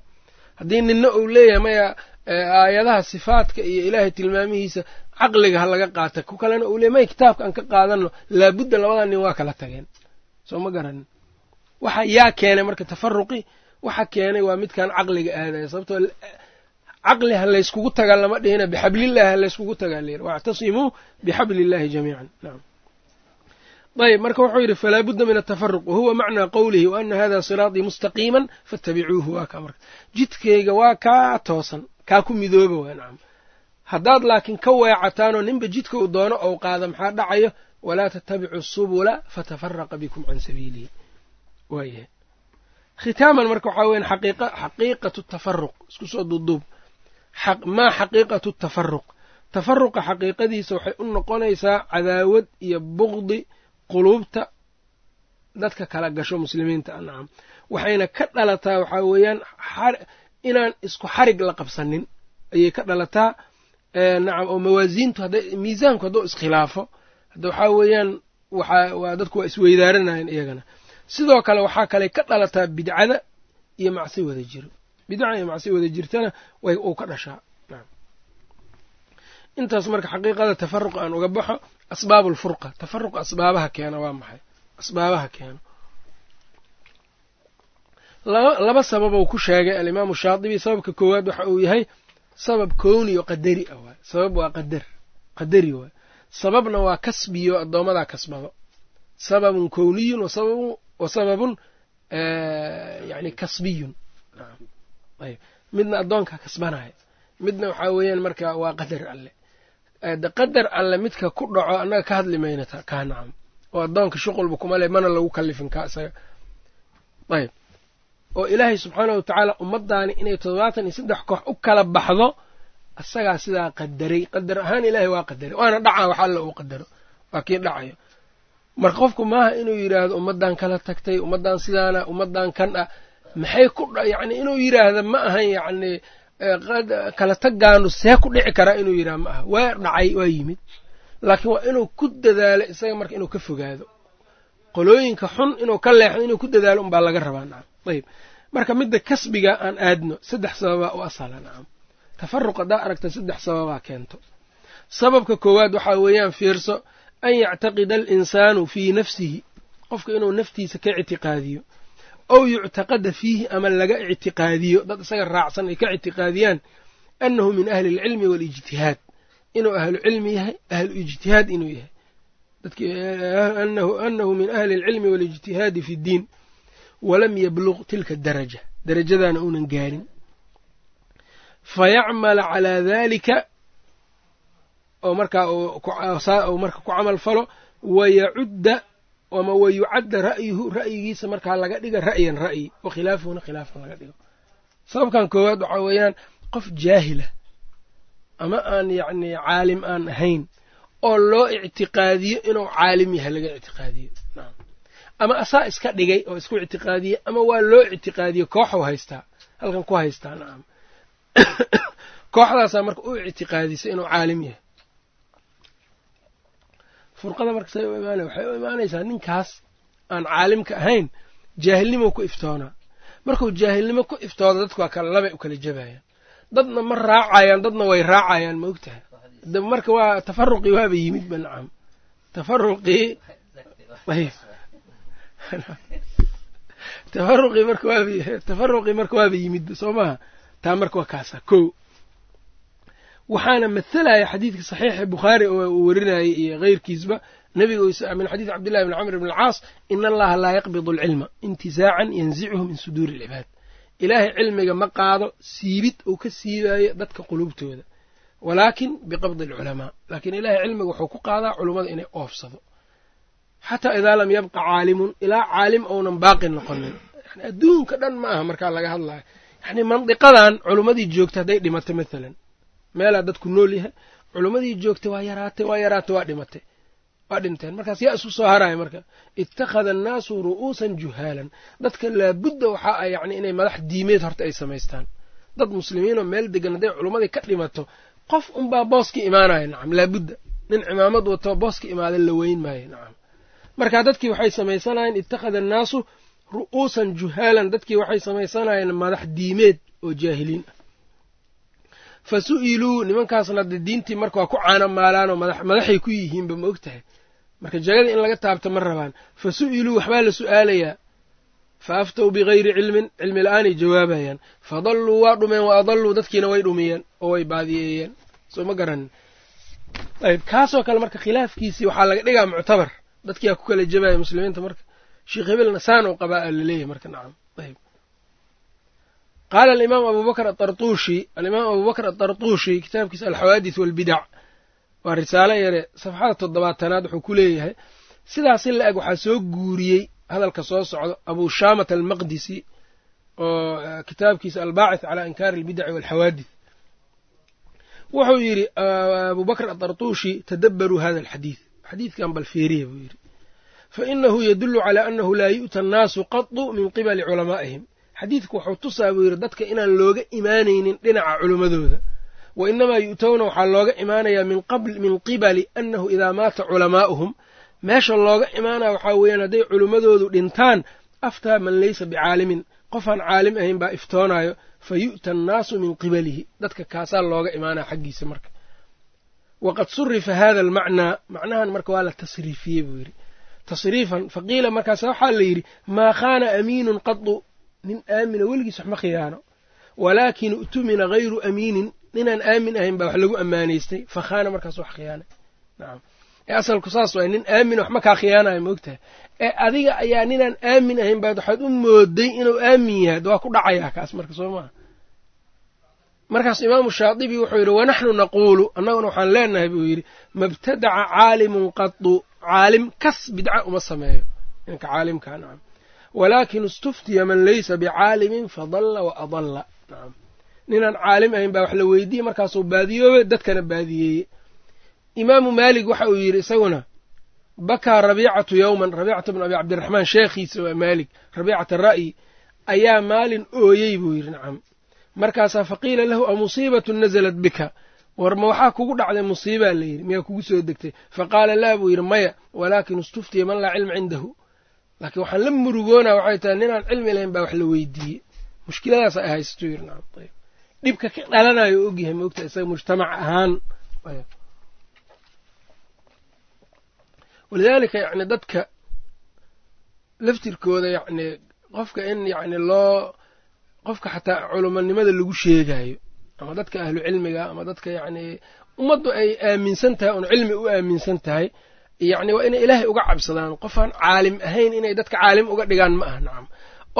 Haddii ninna uu leeyahay maya aayadaha sifaadka iyo ilaahay tilmaamihiisa caqliga ha laga qaata. Ku kalena uu leey maya kitaabka aan ka qaadano laabudda labadaa nin waa kala tageen. Soo ma garanin waxa yaa keenay marka tafaruqi waxa keenay waa midkan caqliga aadaya sababtoo caqli ha layskugu tagaa lama dhihina bixablillahi ha layskugu tagaa layiri wactasimuu bixablillahi jamiican. Nacam ayb marka wuxuu yidhi falaa budda min atafaruq wahuwa macnaa qowlihi wa ana hada siraatii mustaqiiman faatabicuuhu waa kaa marka. Jidkayga waa kaa toosan kaa ku midooba waa nacam haddaad laakiin ka weecataanoo ninba jidka uu doono ou qaada maxaa dhacayo? Walaa tattabicu subula fatafaraqa bikum can sabiilihi. Waayahay khitaaman marka waxaa weyan xaqiiqatu tafaruq isku soo duuduub. Maa xaqiiqatu tafaruq tafaruqa xaqiiqadiisa waxay u noqonaysaa cadaawad iyo bugdi quluubta dadka kala gasho muslimiinta nacam waxayna ka dhalataa waxaa weeyaan inaan isku xarig la qabsanin. Ayay ka dhalataa nacam oo mawaasiintu miisaanku hadduu iskhilaafo hadda waxaa weeyaan waa dadku waa isweydaaranayan iyagana sidoo kale waxaa kale ka dhalataa bidcada iyo macsi wada jiro bidca iyo macsi wada jirtana way uu ka dhashaa. Intaas marka xaqiiqada tafaruq aan uga baxo asbaab alfurqa tafaruq asbaabaha keena waa maxay? Asbaabaha keena. Laba sabab uu ku sheegay. Alimaamu shaatibi sababka koowaad waxa uu yahay sabab kowni qadari ah waay. Sabab waa qadar. Qadari waay. Sababna waa kasbiyo addoomadaa kasbado sababun kowniyun wa sababun yani kasbiyun midna addoonka kasbanaya midna waxaa weeyaan marka waa qadar alle qadar alle midka ku dhaco annaga ka hadli mayna kaa nacam oo addoonka shuqulba kuma le mana lagu kallifin kaa isaga ayb oo ilaahay subxaana wa tacaala ummaddaani inay toddobaatan iyo saddex koox u kala baxdo isagaa sidaa qadaray qadar ahaan ilaahay waa qadaray waana dhacaa wax alla uu qadaro waa kii dhacayo marka qofku maaha inuu yidhaahdo ummaddan kala tagtay ummaddan sidaana ummaddan kan ah maxay ku yacni inuu yidhaahda ma ahan yacni kala tagaanu see ku dhici karaa inuu yidhaha ma aha. Waa dhacay waa yimid. Laakiin waa inuu ku dadaalo isaga marka inuu ka fogaado. Qolooyinka xun inuu ka leexdo inuu ku dadaalo unbaa laga rabaa nacam ayb marka midda kasbiga aan aadno saddex sababaa u asala nacam tafaruq haddaa aragta saddex sababaa keento. Sababka koowaad waxaa weeyaan fiirso an yactaqida alinsaanu fii nafsihi qofka inuu naftiisa ka ictiqaadiyo ow yuctaqada fiihi ama laga ictiqaadiyo dad isaga raacsan ay ka ictiqaadiyaan annahu min ahli alcilmi waalijtihaad inuu ahlu cilmi yahay ahlu ijtihaad inuu yahay anahu min ahli alcilmi waalijtihaadi fi ddiin walam yabluq tilka daraja darajadaana uunan gaarin fayacmala calaa dalika oo markaa marka ku camal falo wayacudda ama wayucadda ra'yuhu ra'yigiisa markaa laga dhiga ra'yan ra'yi wa khilaafuhuna khilaafan laga dhigo. Sababkan koowaad waxaa weeyaan qof jaahila ama aan yacni caalim aan ahayn oo loo ictiqaadiyo inuu caalim yahay laga ictiqaadiyo. Ama asaa iska dhigay oo isku ictiqaadiye ama waa loo ictiqaadiye kooxuu haystaa halkan ku haystaa nacam kooxdaasaa marka u ictiqaadisay inuu caalim yahay furqada marka say u imaanaya waxay u imaanaysaa ninkaas aan caalimka ahayn jaahilnimo ku iftoonaa markuu jaahilnimo ku iftooda dadku waa kala labay u kala jabayaan dadna ma raacayaan dadna way raacayaan ma ogtahay? Marka waa tafaruqii waaba yimid ba nacam. Tafaruqii tafaruqii marka waaba tafaruqii marka waaba yimid soo maha taa marka waa kaasa ko waxaana mathalaya xadiidka saxiixa bukhaari oo uu warinayay iyo keyrkiisba nabiga min xadiid cabdillahi bni camr bn alcaas ina allaha laa yaqbidu alcilma intizaacan yanzichu min suduuri alcibaad ilaahay cilmiga ma qaado siibid uu ka siibaayo dadka qulubtooda. Walaakin biqabdi alculamaa laakiin ilahay cilmiga wuxuu ku qaadaa culummada inay oofsado. Xataa idaa lam yabqa caalimun ilaa caalim ounan baaqi noqonin. Adduunka dhan ma aha markaa laga hadlayo. Yani mandiqadan culummadii joogta hadday dhimato maalan meelaa dadku nool yahay. Culummadii joogtay waa yaraatay waa yaraatay waa dhimatay. Waa dhinteen. Markaas yaa isku soo haraya marka ittakhada annaasu ru'uusan juhaalan. Dadka laabudda waxaa ah yacni inay madax diimeed horta ay samaystaan. Dad muslimiinoo meel degan hadday culummadii ka dhimato qof unbaa boos ka imaanaya nacam laabudda. Nin cimaamad wato boos ka imaada la weyn maayo nacam. Marka dadkii waxay samaysanayeen ittakhada annaasu ru'uusan juhaalan. Dadkii waxay samaysanayeen madax diimeed oo jaahiliin. ah fa su'iluu nimankaasna de diintii marka waa ku caana maalaanoo madaxay ku yihiinba ma og tahay marka jagada in laga taabto ma rabaan. Fa su'iluu waxbaa la su'aalayaa. Fa aftow bigayri cilmin cilmi la'aanay jawaabayaan. Fa dalluu waa dhumeen wa adalluu dadkiina way dhumiyeen oo way baadiyeeyeen. Soo ma garanin. Ayb kaasoo kale marka khilaafkiisii waxaa laga dhigaa muctabar. Dadkiyaa ku kala jabaya muslimiinta marka. Sheekh hebelna saan oo qabaa a la leeyahay marka nacam. Ayb qaala alimaam abubakr aartuushi alimaam abubakr atartuushi kitaabkiisa alxawaadith walbidac waa risaalo yare safxada toddobaatanaad wuxuu ku leeyahay sidaasi la eg waxaa soo guuriyey hadalka soo socdo abu shaamat almaqdisi oo kitaabkiisa albaacith calaa inkaari albidaci walxawaadith wuxuu yidhi abubakr atartuushi tadabbaruu hada alxadiid xadiidkan bal feeriya buu yidhi. Fa inahu yadullu calaa annahu laa yu'ta annaasu qadu min qibali culamaa'ihim xadiidku wuxuu tusaa buu yidhi dadka inaan looga imaanaynin dhinaca culimmadooda wa inamaa yu'towna waxaa looga imaanayaa min qibali annahu idaa maata culamaa'uhum meesha looga imaanaya waxaa weeyaan hadday culimmadoodu dhintaan aftaa man laysa bicaalimin qofaan caalim ahayn baa iftoonayo fa yu'ta annaasu min qibalihi. Dadka kaasaa looga imaanaya xaggiisa marka. Waqad surifa hada almacnaa macnahan marka waa la tasriifiyey buu yidhi. Tasriifan faqiila markaas waxaa la yidhi maa khaana amiinun qadu nin aamina weligiis wax ma khiyaano. Walaakin u'tumina hayru amiinin ninaan aamin ahayn baa wax lagu ammaanaystay. Fa khaana markaas wax khiyaanay nacam ee asalku saas waay nin aamina wax ma kaa khiyaanayo moogtahay ee adiga ayaa ninaan aamin ahayn baad waxaad u mooday inuu aamin yahay waa ku dhacayaa kaas marka soo maaha markaas imaamu shaadibi wuxuu yidhi wanaxnu naquulu annaguna waxaan leenahay buu yidhi mabtadaca caalimun qadu caalim kas bidca uma sameeyo. Ninka caalimkaa nacam walaakin istuftiya man laysa bicaalimin fadalla wa adalla ninaan caalim ahayn baa wax la weydiiyey markaasuu baadiyoobe dadkana baadiyeeye imaamu maalik waxa uu yidhi isaguna bakaa rabiicatu yowman rabiicatu bn abi cabdiraxmaan sheekhiisa waa maalik rabiicata ra'yi ayaa maalin ooyey buu yidhi nacam markaasaa faqiila lahu a musiibatun nasalat bika war ma waxaa kugu dhacday musiibaa la yidhi miyaa kugu soo degtay faqaala laa buu yidhi maya walaakin istuftiya man laa cilma cindahu laakiin waxaan la murugoonaa waxay tahay ninaan cilmi lahayn baa wax la weydiiyey. Mushkiladaas ay haysato nacam ayb dhibka ka dhalanayo o ogyahay moogta isaga mujtamac ahaan. Walidaalika yacni dadka laftirkooda yacni qofka in yacni loo qofka xataa culumanimada lagu sheegayo ama dadka ahlu cilmiga ama dadka yacni ummaddu ay aaminsan tahay oon cilmi u aaminsan tahay yacni waa inay ilaahay uga cabsadaan qofaan caalim ahayn inay dadka caalim uga dhigaan ma aha nacam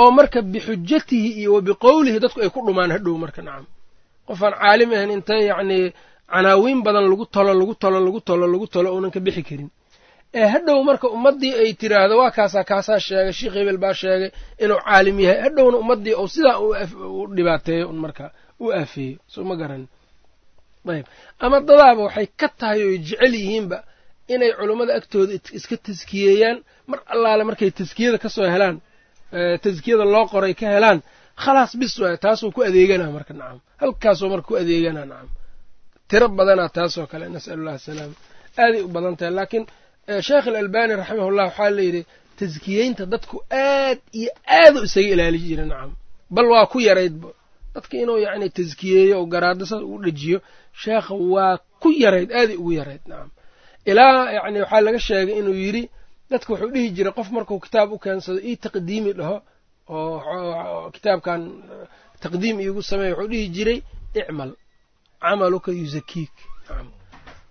oo marka bixujatihi iyo wa biqowlihi dadku ay ku dhumaan hadhow marka nacam qofaan caalim ahayn intay yacnii canaawiin badan lagu tolo lagu tolo lagu tolo lagu tolo uunan ka bixi karin. Ee hadhow marka ummaddii ay tiraahdo waa kaasaa kaasaa sheegay sheikh hebel baa sheegay inuu caalim yahay. Hadhowna ummaddii ou sidaa u dhibaateeyo un marka u aafeeyo. Soo ma garan. Ayb ama dadaaba waxay ka tahay oy jecel yihiinba inay culummada agtooda iska taskiyeeyaan mar allaale markay taskiyada ka soo helaan taskiyada loo qoray ka helaan khalaas bis waay taasuu ku adeeganaa marka nacam halkaasuu marka ku adeeganaa nacam tiro badanaa taasoo kale nasalullahi asalaama aaday u badan tahay laakiin sheekh alalbani raximahullah waxaa layidhi taskiyeynta dadku aad iyo aadu isaga ilaali jira nacam bal waa ku yaraydba dadka inuu yacni taskiyeeyo oo garaadasada u dhejiyo sheekha waa ku yarayd aaday ugu yarayd nacam ilaa yacni waxaa laga sheegay inuu yidhi dadka wuxuu dhihi jiray qof markuu kitaab u keensado ii taqdiimi dhaho oo kitaabkan taqdiim iigu sameeya wuxuu dhihi jiray icmal camaluka yusakiik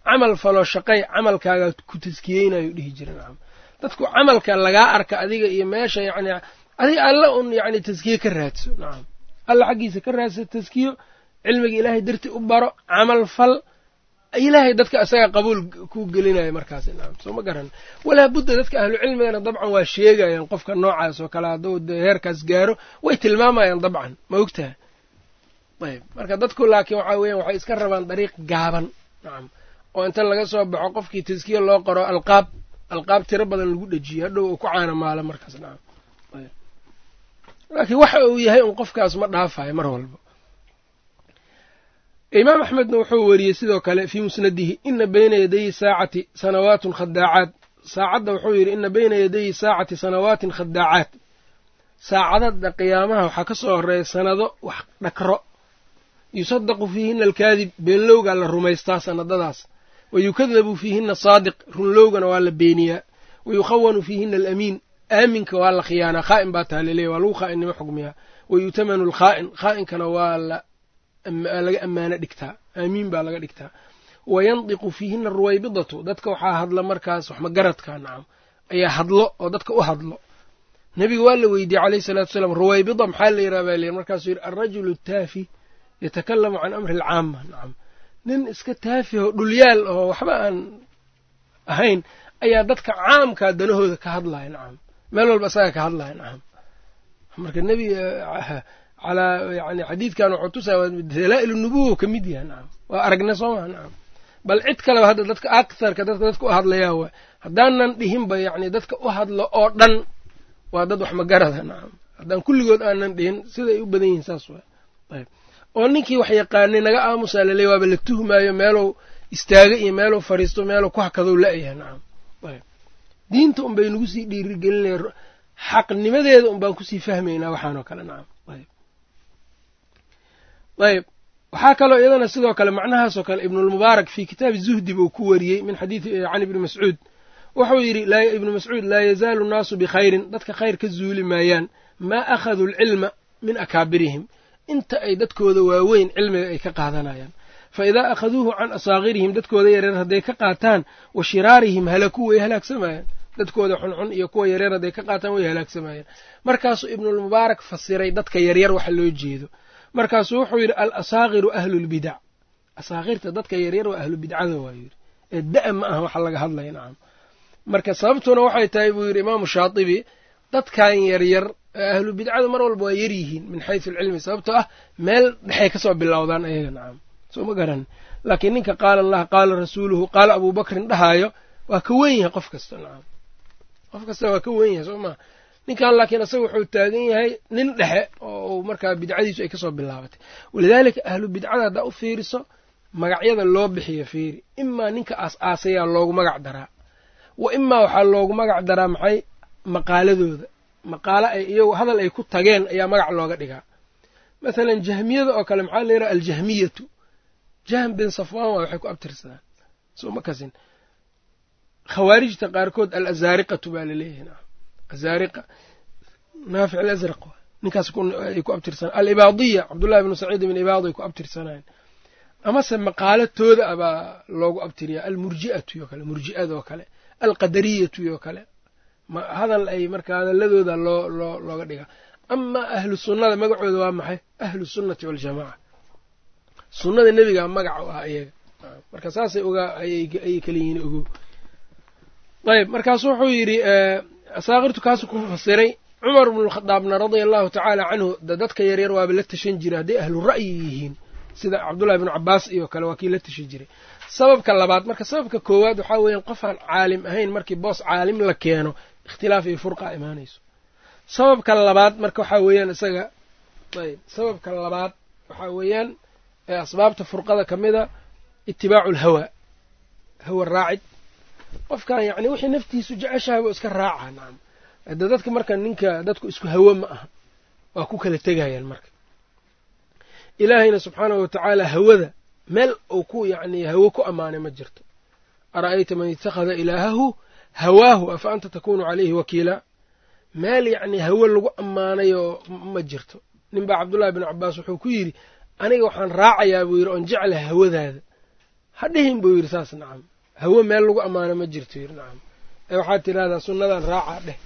camal faloo shaqay camalkaaga ku taskiyeynayo dhihi jira nacam dadku camalka lagaa arka adiga iyo meesha yacni adiga alla un yacni taskiye ka raadso. Nacam alla xaggiisa ka raadso taskiyo cilmiga ilaahay darti u baro camal fal ilaahay dadka isaga qabuul ku gelinayo markaas soo ma garan. Walaa budda dadka ahlu cilmigana dabcan waa sheegayaan qofka noocaas oo kale hadduu heerkaas gaaro way tilmaamayaan dabcan ma ogtaha ayb marka dadku laakiin waxaa weeyaan waxay iska rabaan dariiq gaaban nacam oo inta laga soo baxo qofkii taskiye loo qoro alqaab alqaab tiro badan lagu dhejiyo hadhow uu ku caana maalo markaas nacam laakiin waxa uu yahay un qofkaas ma dhaafayo mar walba imaam axmedna wuxuu weriyey sidoo kale fii musnadihi ina bayna yadayi saacati sanawaatun khadaacaat saacadda wuxuu yidhi ina bayna yadayi saacati sanawaatin khadaacaat saacadada qiyaamaha waxaa ka soo horreeya sanado wax dhakro. Yusadaqu fiihina alkaadib beenlowgaa la rumaystaa sanadadaas. Wa yukadabu fiihina saadiq runlowgana waa la beeniyaa. Wa yukhawanu fiihina alamiin aaminka waa la khiyaanaa. Khaa'in baa laleeya waa lagu khaa'innimo xugmiyaa. Wa alkhaa'in khaa'inkana waa laga ammaano dhigtaa. Aamiin baa laga dhigtaa. Wa yandiqu fiihina ruwaybidatu. Dadka waxaa hadla markaas wax magaradka nacam ayaa hadlo oo dadka u hadlo. Nebiga waa la weydiiyey calayhi salatu salaam ruwaybida maxaa la yidhaha baa layidhi markaasuu yidhi alrajulu taafi yatakalamu can amri alcaama nacam nin iska taafi oo dhulyaal oo waxba aan ahayn ayaa dadka caamkaa danahooda ka hadlaya nacam meel walba isaga ka hadlaya nacam marka nebiga calaa yani xadiidkan wuxuu tusaa dalaa'il ka mid yaha nacam waa aragna soo maha nacam bal cid kaleba hadda dadka aktharka dadka dadka u hadlayaa haddaanan dhihinba yacni dadka u hadlo oo dhan waa dad wax magarada nacam haddaan kulligood aanan dhihin siday u badan yihiin saas waa ayb oo ninkii wax yaqaanay naga aamusaa laleey waaba la tuhmaayo meelow istaaga iyo meelow fariisto meelow ku hakadow la-yahay nacam ayb diinta un bay nagu sii dhiirigelinaya xaqnimadeeda un baan ku sii fahmaynaa waxaanoo kale nacam ayb ayb. Waxaa kaloo iyadana sidoo kale macnahaasoo kale ibnulmubaarak fii kitaabi zuhdi buu ku wariyey min xadiidi can ibni mascuud. Wuxuu yidhi ibnu mascuud laa yazaalu nnaasu bikhayrin dadka khayr ka zuuli maayaan. Maa akhaduu alcilma min akaabirihim. Inta ay dadkooda waaweyn cilmiga ay ka qaadanayaan. Fa idaa akhaduuhu can asaakirihim dadkooda yareer hadday ka qaataan wa shiraarihim halaku way halaagsamayaan. Dadkooda xunxun iyo kuwa yareer hadday ka qaataan way halaagsamayaan. Markaasuu ibnulmubaarak fasiray dadka yaryar waxa loo jeedo markaasuu wuxuu yidhi al asaakiru ahlulbidac asaakirta dadka yaryar waa ahlu bidcada waa yidhi. Ee da- ma aha waxa laga hadlaya nacam marka sababtuna waxay tahay buu yidhi imaamu shaatibi dadkan yaryar ahlu bidcadu mar walba waa yar yihiin min xaysu alcilmi sababtoo ah meel dhexay ka soo bilowdaan ayaga nacam soo ma garan. Laakiin ninka qaala allah qaala rasuuluhu qaala abuubakrin dhahaayo waa ka wen yahay qof kasta nacam qof kasta waa ka wen yahay soo maa ninkan laakiin asaga wuxuu taagan yahay nin dhexe oo markaa bidcadiisu ay ka soo bilaabatay. Walidaalika ahlu bidcada haddaa u fiiriso magacyada loo bixiyo fiiri. Imaa ninka aas aasayaa loogu magac daraa. Wa imaa waxaa loogu magac daraa maxay? Maqaaladooda. Maqaalo ay iyagu hadal ay ku tageen ayaa magac looga dhigaa. Mathalan jahmiyada oo kale maxaa layidhaha aljahmiyatu. Jahm bin safwan waa waxay ku abtirsadaan. Soo ma kasin. Khawaarijta qaarkood alazaariqatu baa la leeyahay naam azaariqa naafic alazraq ninkaas ay ku abtirsanaan alibaadiya cabdullahi bnu saciid ibn ibaad ku abtirsanaan amase maqaalatooda abaa loogu abtiriyaa almurji'atu iyo kale murji'ada oo kale alqadariyatu iyo kale hadal ay marka hadaladooda loo loo looga dhigaa amaa ahlu sunnada magacooda waa maxay? Ahlu sunnati waljamaca sunnada nebigaa magac u ah iyaga. Marka saasay ogaa ayay kala yihiin ogow. Ayb markaasu wuxuu yidhi asaakirtu kaasu ku fasiray cumar bnukhadaabna radia allahu tacaala canhu dadka yaryar waaba la tashan jira hadday ahlu ra'yi yihiin sida cabdullahi bnu cabaas iyo kale waa kii la tashi jiray. Sababka labaad marka sababka koowaad waxaa weeyaan qofaan caalim ahayn markii boos caalim la keeno ikhtilaaf iyo furqa imaanayso. Sababka labaad marka waxaa weeyaan isaga ayb sababka labaad waxaa weeyaan asbaabta furqada ka mida itibaacu alhawaa hawa raacid qofkan yacni wixii naftiisu jeceshahay buu iska raacaa nacam hadde dadka marka ninka dadku isku hawo ma aha waa ku kala tegayaan marka. Ilaahayna subxaanahu watacaala hawada meel uu ku yacni hawo ku ammaanay ma jirto. Ara'ayta man itakhada ilaahahu hawaahu afa anta takunu calayhi wakiila? Meel yacni hawo lagu ammaanayoo ma jirto. Nin baa cabdullahi binu cabaas wuxuu ku yidhi aniga waxaan raacayaa buu yidhi oon jeclaha hawadaada. Ha dhihin buu yidhi saas nacam hawo meel lagu ammaano ma jirto yidhi nacam ee waxaad tidhahdaa sunnadan raacaa dheh.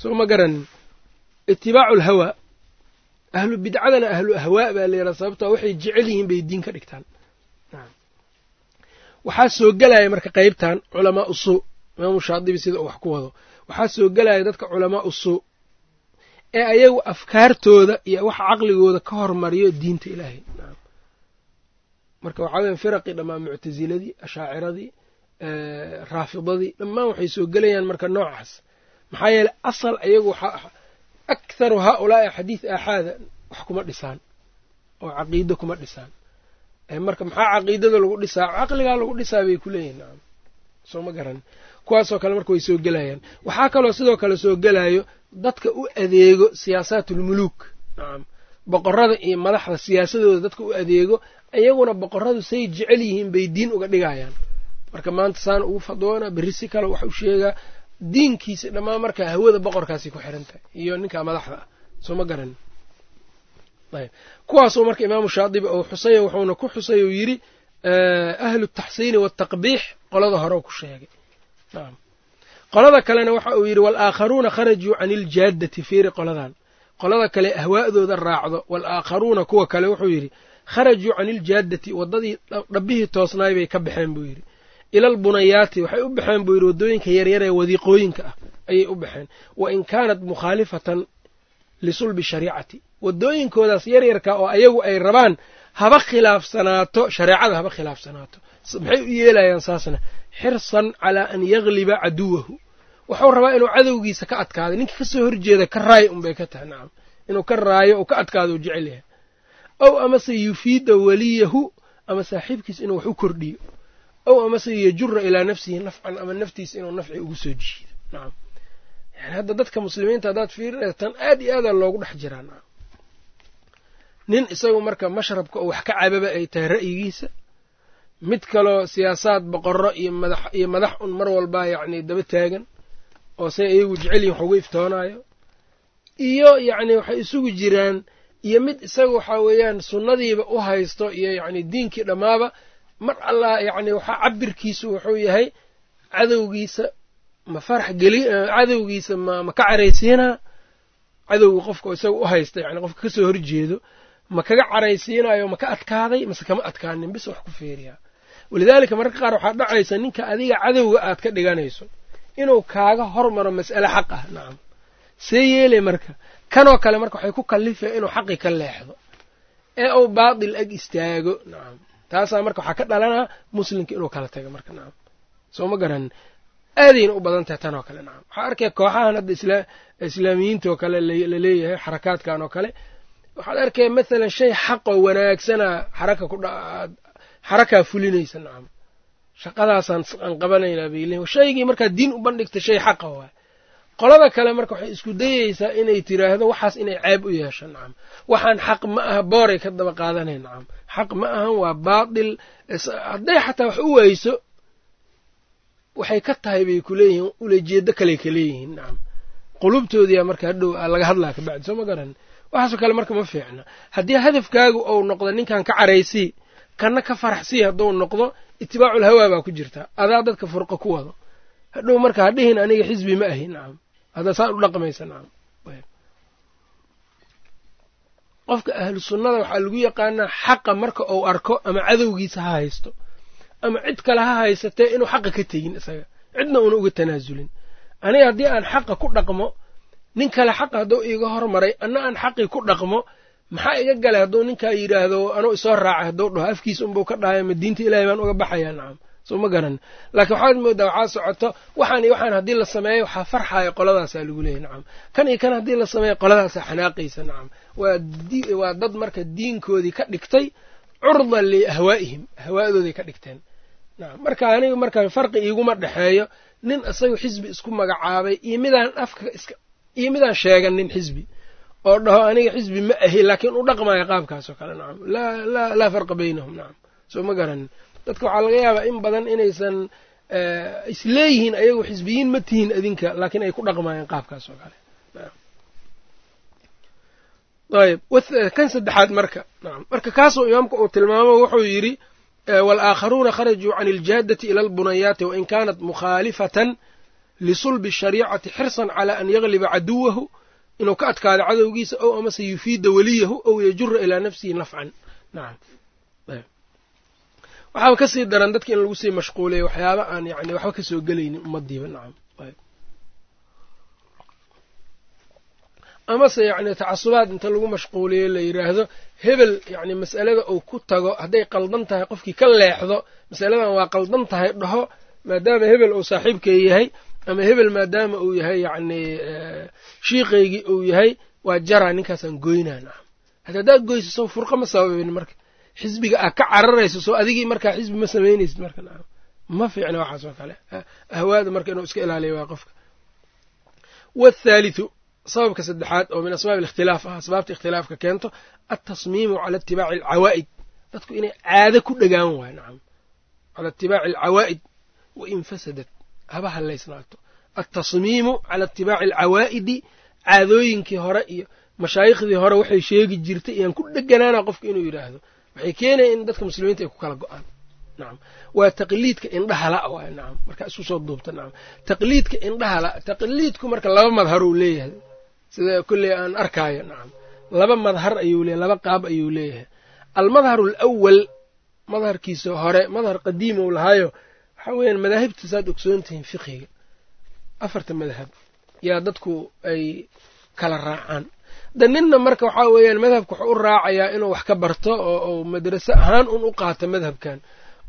Soo ma garanin itibaacu alhawaa ahlu bidcadana ahlu ahwaa baa layidhaha sababtoo waxay jecel yihiin bay diin ka dhigtaan. Waxaa soo gelaya marka qeybtan culamaa usuu imaamu shaadibi sida uu wax ku wado. Waxaa soo gelaya dadka culamaa usuu ee ayagu afkaartooda iyo waxa caqligooda ka hormariyo diinta ilaahay marka waxaa weya firaqii dhammaan muctasiladii ashaaciradii raafidadii dhammaan waxay soo gelayaan marka noocaas. Maxaa yeeley asal ayagu akharu haa ulaa'i xadiis aaxaada wax kuma dhisaan oo caqiido kuma dhisaan. Marka maxaa caqiidada lagu dhisaa? Caqligaa lagu dhisaa bay ku leeyihiin nacam soo ma garan. Kuwaasoo kale marka way soo gelayaan. Waxaa kaloo sidoo kale soo gelayo dadka u adeego siyaasaatulmuluuk nacam boqorada iyo madaxda siyaasadooda dadka u adeego iyaguna boqoradu say jecel yihiin bay diin uga dhigayaan. Marka maanta saan ugu fadwoona berri si kale wax u sheegaa diinkiisa dhammaan marka hawada boqorkaasi ku xiran tahay iyo ninka madaxda ah. Soo ma garan. Kuwaasuu marka imaamu shaadibi ou xusay wuxuuna ku xusay uu yidhi ahlu taxsiini waataqbiix qolada hore ku sheegay. Qolada kalena waxa uu yidhi waalaakharuuna kharajuu can iljaaddati fiiri qoladan qolada kale ahwaa'dooda raacdo waalaakharuuna kuwa kale wuxuu yidhi kharajuu can iljaaddati waddadii dhabbihii toosnaay bay ka baxeen buu yidhi. Ila albunayaati waxay u baxeen buu yidhi waddooyinka yaryar ee wadiiqooyinka ah ayay u baxeen. Wa in kaanat mukhaalifatan lisulbi shariicati waddooyinkoodaas yaryarka oo ayagu ay rabaan haba khilaafsanaato shareecada haba khilaafsanaato. Maxay u yeelayaan saasna? Xirsan calaa an yagliba caduwahu wuxuu rabaa inuu cadowgiisa ka adkaado. Ninka ka soo horjeeda ka raayo unbay ka tahay. Nacam inuu ka raayo oo ka adkaado u jecel yahay. Ow amase yufiida waliyahu ama saaxiibkiis inuu wax u kordhiyo. Ow amase yajura ilaa nafsihi nafcan ama naftiisa inuu nafci ugu soo jiido. Nacam yani hadda dadka muslimiinta haddaad fiirinaysa tan aad iyo aadaa loogu dhex jiraa. Nacam nin isagu marka mashrabka oo wax ka cababa ay tahay ra'yigiisa mid kaloo siyaasaad boqorro iyo madax iyo madax un mar walbaa yacni daba taagan oo say iyagu jecel yihiin wax ugu iftoonayo iyo yacni waxay isugu jiraan iyo mid isaga waxaa weeyaan sunnadiiba u haysto iyo yacni diinkii dhammaaba mar allah yacni waxaa cabirkiisu wuxuu yahay cadowgiisa ma farax geli cadowgiisa ma ma ka caraysiinaa cadowga qofka isaga u haysta yani qofka ka soo horjeedo ma kaga caraysiinayo ma ka adkaaday? Mase kama adkaanin bis wax ku feeriyaa walidaalika mararka qaar waxaa dhacaysa ninka adiga cadowga aad ka dhiganayso inuu kaaga hormaro mas'ale xaq ah nacam see yeelay marka. Kanoo kale marka waxay ku kallifaya inuu xaqi ka leexdo. Ee uu baatil ag istaago nacam taasaa marka waxaa ka dhalanaa muslimka inuu kala tago marka nacam soo ma garan. Aadayna u badan tahay tan oo kale nacam waxaa arkaya kooxahan hadda islaamiyiinta oo kale la leeyahay xarakaadkan oo kale. Waxaad arkaya mathalan shay xaqoo wanaagsana xaraka ku xarakaa fulinaysa nacam shaqadaasaan aan qabanaynaa bay leeyiin shaygii markaa diin u bandhigta shay xaqa waay qolada kale marka waxay isku dayeysaa inay tiraahdo waxaas inay ceeb u yeesho nacam waxaan xaq ma aha booray ka daba qaadanayn nacam xaq ma ahan waa baatil. Hadday xataa wax u weyso waxay ka tahay bay ku leeyihiin ulajeedo kaley ka leeyihiin nacam qulubtoodiyaa marka hadhow laga hadlaa kabacdi soo ma garan. Waxaasoo kale marka ma fiicna. Haddii hadafkaagu ou noqdo ninkan ka caraysii kanna ka faraxsii hadduu noqdo itibaacul hawaa baa ku jirta. Adaa dadka furqa ku wado. Hadhow marka hadhihin aniga xisbi ma ahi nacam haddaa saa u dhaqmaysa nacam qofka ahlu sunnada waxaa lagu yaqaanaa xaqa marka uu arko ama cadowgiisa ha haysto ama cid kale ha haysatee inuu xaqa ka tegin isaga cidna una uga tanaasulin aniga haddii aan xaqa ku dhaqmo nin kale xaqa hadduu iiga hormaray anna aan xaqii ku dhaqmo maxaa iga galay hadduu ninkaa yidhaahdo anuu isoo raacay hadduu dhaho afkiisa unbuu ka dhahay ma diinta ilahay baan uga baxayaa nacam. Soo ma garan. Laakiin waxaad moodaa waxaa socoto waxaan iyo waxaan haddii la sameeyo waxaa farxaya qoladaasaa lagu leeyahy nacam. Kan iyo kan haddii la sameeyo qoladaasaa xanaaqaysa nacam. Waa dad marka diinkoodii ka dhigtay curdan liahwaa'ihim ahwaa'dooday ka dhigteen. Nacam. Marka aniga marka farqi iiguma dhexeeyo nin isaga xisbi isku magacaabay iyo midaan afka iyo midaan sheegan nin xisbi oo dhaho aniga xisbi ma ahi laakiin u dhaqmaayo qaabkaasoo kale nacam laa farqa baynahum nacam soo ma garanin dadka waxaa laga yaabaa in badan inaysan isleeyihiin ayagu xisbiyiin ma tihiin adinka laakiin ay ku dhaqmaayeen qaabkaas oo kale ayb kan saddexaad marka nacam marka kaasoo imaamka uu tilmaamo wuxuu yidhi walaakharuuna kharajuu can iljaadati ila albunayaati wain kaanat mukhaalifatan lisulbi shariicati xirsan calaa an yagliba caduwahu inuu ka adkaado cadowgiisa ow amase yufiida weliyahu ow yajura ilaa nafsihi nafcan. Nacam waxaaba ka sii daran dadka in lagu sii mashquuliyo waxyaaba aan yani waxba ka soo gelaynin ummadiiba nacam amase yacni tacasubaad inta lagu mashquuliyo la yidhaahdo hebel yacni mas'alada uu ku tago hadday qaldan tahay qofkii ka leexdo masaladan waa qaldan tahay dhaho maadaama hebel uu saaxiibkay yahay ama hebel maadaama uu yahay yacni shiiqaygii uu yahay waa jaraa ninkaasaan goynaa nacam hadi haddaad goyso sow furqa ma sababin marka. Xisbiga aa ka cararayso soo adigii markaa xisbi ma samaynaysid marka. Ma fiicna waxaas oo kale. Ahwaada marka inuu iska ilaaliyo waa qofka. Wthaalithu sababka saddexaad oo min asbaab alikhtilaaf ah asbaabta ikhtilaafka keento altasmiimu cala itibaaci alcawaa'id. Dadku inay caado ku dhegaan waay nacam cala itibaaci alcawaa'id wain fasadat haba hallaysnaato altasmiimu cala itibaaci alcawaa'idi caadooyinkii hore iyo mashaayiikhdii hore waxay sheegi jirtay iyaan ku dheganaana qofka inuu yidhaahdo waxay keenaya in dadka muslimiinta ay ku kala go'aan nacam waa taqliidka indhahala waay nacam markaa isku soo duubta nacam taqliidka indhahala taqliidku marka laba madhar uu leeyahay sida kolley aan arkaayo nacam laba madhar ayuu leeyahay laba qaab ayuu leeyahay almadharu alawal madharkiisa hore madhar qadiima u lahaayo waxaa weeyaan madaahibta saad ogsoon tihiin fiqiga afarta madhab yaa dadku ay kala raacaan. Da ninna marka waxaa weeyaan madhabka wuxuu u raacayaa inuu wax ka barto oo madrase ahaan un u qaato madhabkan.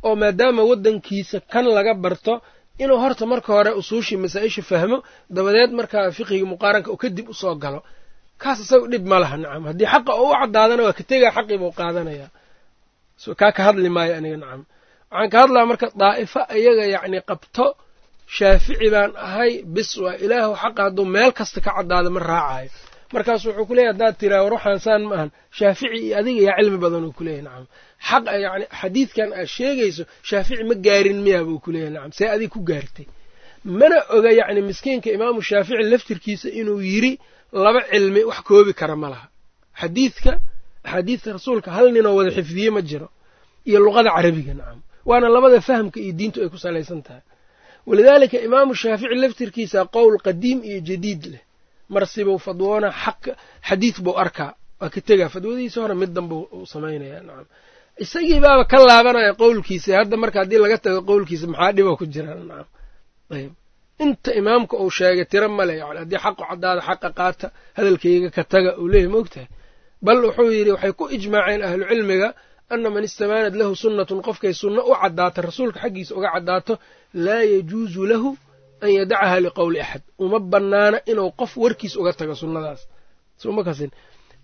Oo maadaama waddankiisa kan laga barto inuu horta marka hore usuushii masaa-isha fahmo dabadeed markaa fiqigii muqaaranka uu kadib u soo galo. Kaas isaga dhib ma laha nacam haddii xaqa oo u caddaadana waa ka tegaa xaqii buu qaadanayaa. Kaa ka hadli maayo aniga nacam waxaan ka hadlaa marka daa'ifo iyaga yacni qabto shaafici baan ahay bis waa ilaahu xaqa hadduu meel kasta ka caddaado ma raacayo. Markaasu wuxuu ku leeyahy haddaad tiraa war waxaan saan ma ahan. Shaafici iyo adiga yaa cilmi badan uu kuleeyahy nacam xaq yani xadiidkan aad sheegayso shaafici ma gaarin miyaa buu kuleeyahy nacam see adiga ku gaartay. Mana oga yacni miskiinka imaamu shaafici laftirkiisa inuu yiri laba cilmi wax koobi kara ma laha. Xadiidka axaadiidta rasuulka hal ninoo wada xifdiye ma jiro. Iyo luqada carabiga nacam waana labada fahamka iyo diintu ay ku salaysan tahay. Walidaalika imaamu shaafici laftirkiisa qowl qadiim iyo jadiid leh. Marsibuu fadwoona xaq xadiid buu arkaa. Waa ka tegaa fadwadiisa hore mid danba uu samaynaya nacam isagii baaba ka laabanaya qowlkiisa hadda marka haddii laga tago qowlkiisa maxaa dhiba ku jira nacam ayb inta imaamka uu sheegay tiro male yani haddii xaqu caddaada xaqa qaata hadalkayga ka taga uu leeyahy maogtahay bal wuxuu yidhi waxay ku ijmaaceen ahlu cilmiga ana man istamaanad lahu sunnatun qofkay sunno u caddaato rasuulka xaggiisa uga caddaato laa yajuusu lahu an yadacaha liqowli axad uma bannaana inuu qof warkiis uga tago sunnadaas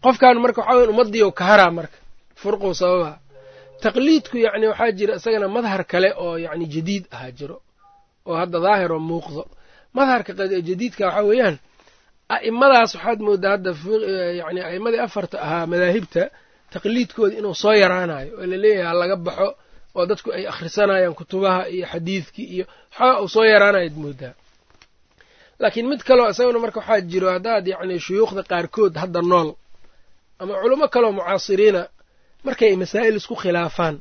qofkan marka waxaa weyan ummadiiou kaharaa marka furqow sababaa taqliidku yacni waxaa jira isagana madhar kale oo yacni jadiid ahaa jiro oo hadda daahir oo muuqdo madharka jadiidka waxaa weeyaan a'imadaas waxaad moodaa hadda yani a'immadii afarta ahaa madaahibta taqliidkooda inuu soo yaraanayo oo la leeyahay ha laga baxo oo dadku ay akhrisanayaan kutubaha iyo xadiidkii iyo waxaa uu soo yaraanayaad moodaa. Laakiin mid kaleo isaguna marka waxaa jiro haddaad yacni shuyuukhda qaarkood hadda nool ama culamo kaleoo mucaasiriina markay masaa'il isku khilaafaan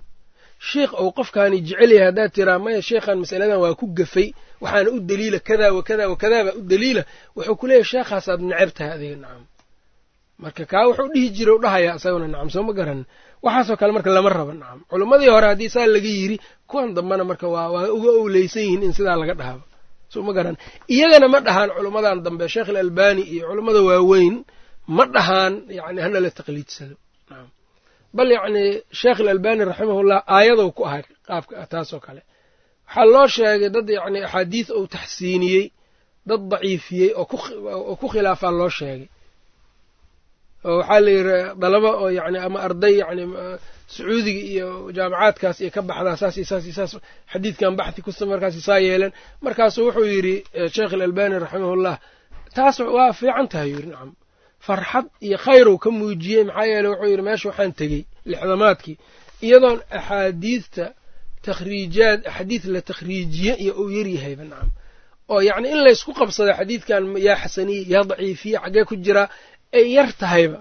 sheikh ou qofkaani jecel yahay haddaad tiraa maya sheekhan masaladan waa ku gafay waxaana u daliila kadaa wa kadaa wa kadaa baa u daliila. Wuxuu ku leeyahy sheekhaasaad necab tahay adiga nacam marka kaa wuxuu dhihi jira u dhahayaa isaguna nacam soo ma garanin waxaasoo kale marka lama rabo nacam culimmadii hore haddii saa laga yiri kuwan dambena marka waa waa uga owleysan yihiin in sidaa laga dhahaba soo ma garan. Iyagana ma dhahaan culimmadan dambe sheekh alalbani iyo culimmada waaweyn ma dhahaan yani hana la taqliidsado. Nacam. Bal yacni sheekh alalbani raximahullah aayadow ku ahay qaabka taasoo kale. Waxaa loo sheegay dad yacni axaadiis ou taxsiiniyey dad daciifiyey oo ku khilaafaa loo sheegay oo waxaa la yidhi dalaba oo yani ama arday yani sacuudiga iyo jaamacaadkaas iyo ka baxdaa saas iyo saas iyo saas. Xadiidkan baxhi kusa markaas saa yeeleen markaasuu wuxuu yidhi sheekh alalbani raximahullah taas waa fiican tahay yidhi nacam farxad iyo khayrow ka muujiyey maxaa yeele wuxuu yidhi meesha waxaan tegey lixdamaadkii iyadoon axaadiidta takhriijaad axaadiid la takhriijiye iyo uu yaryahayba nacam oo yacni in laysku qabsado xadiidkan yaa xasaniye yaa daciifiye xaggee ku jiraa ay yar tahayba.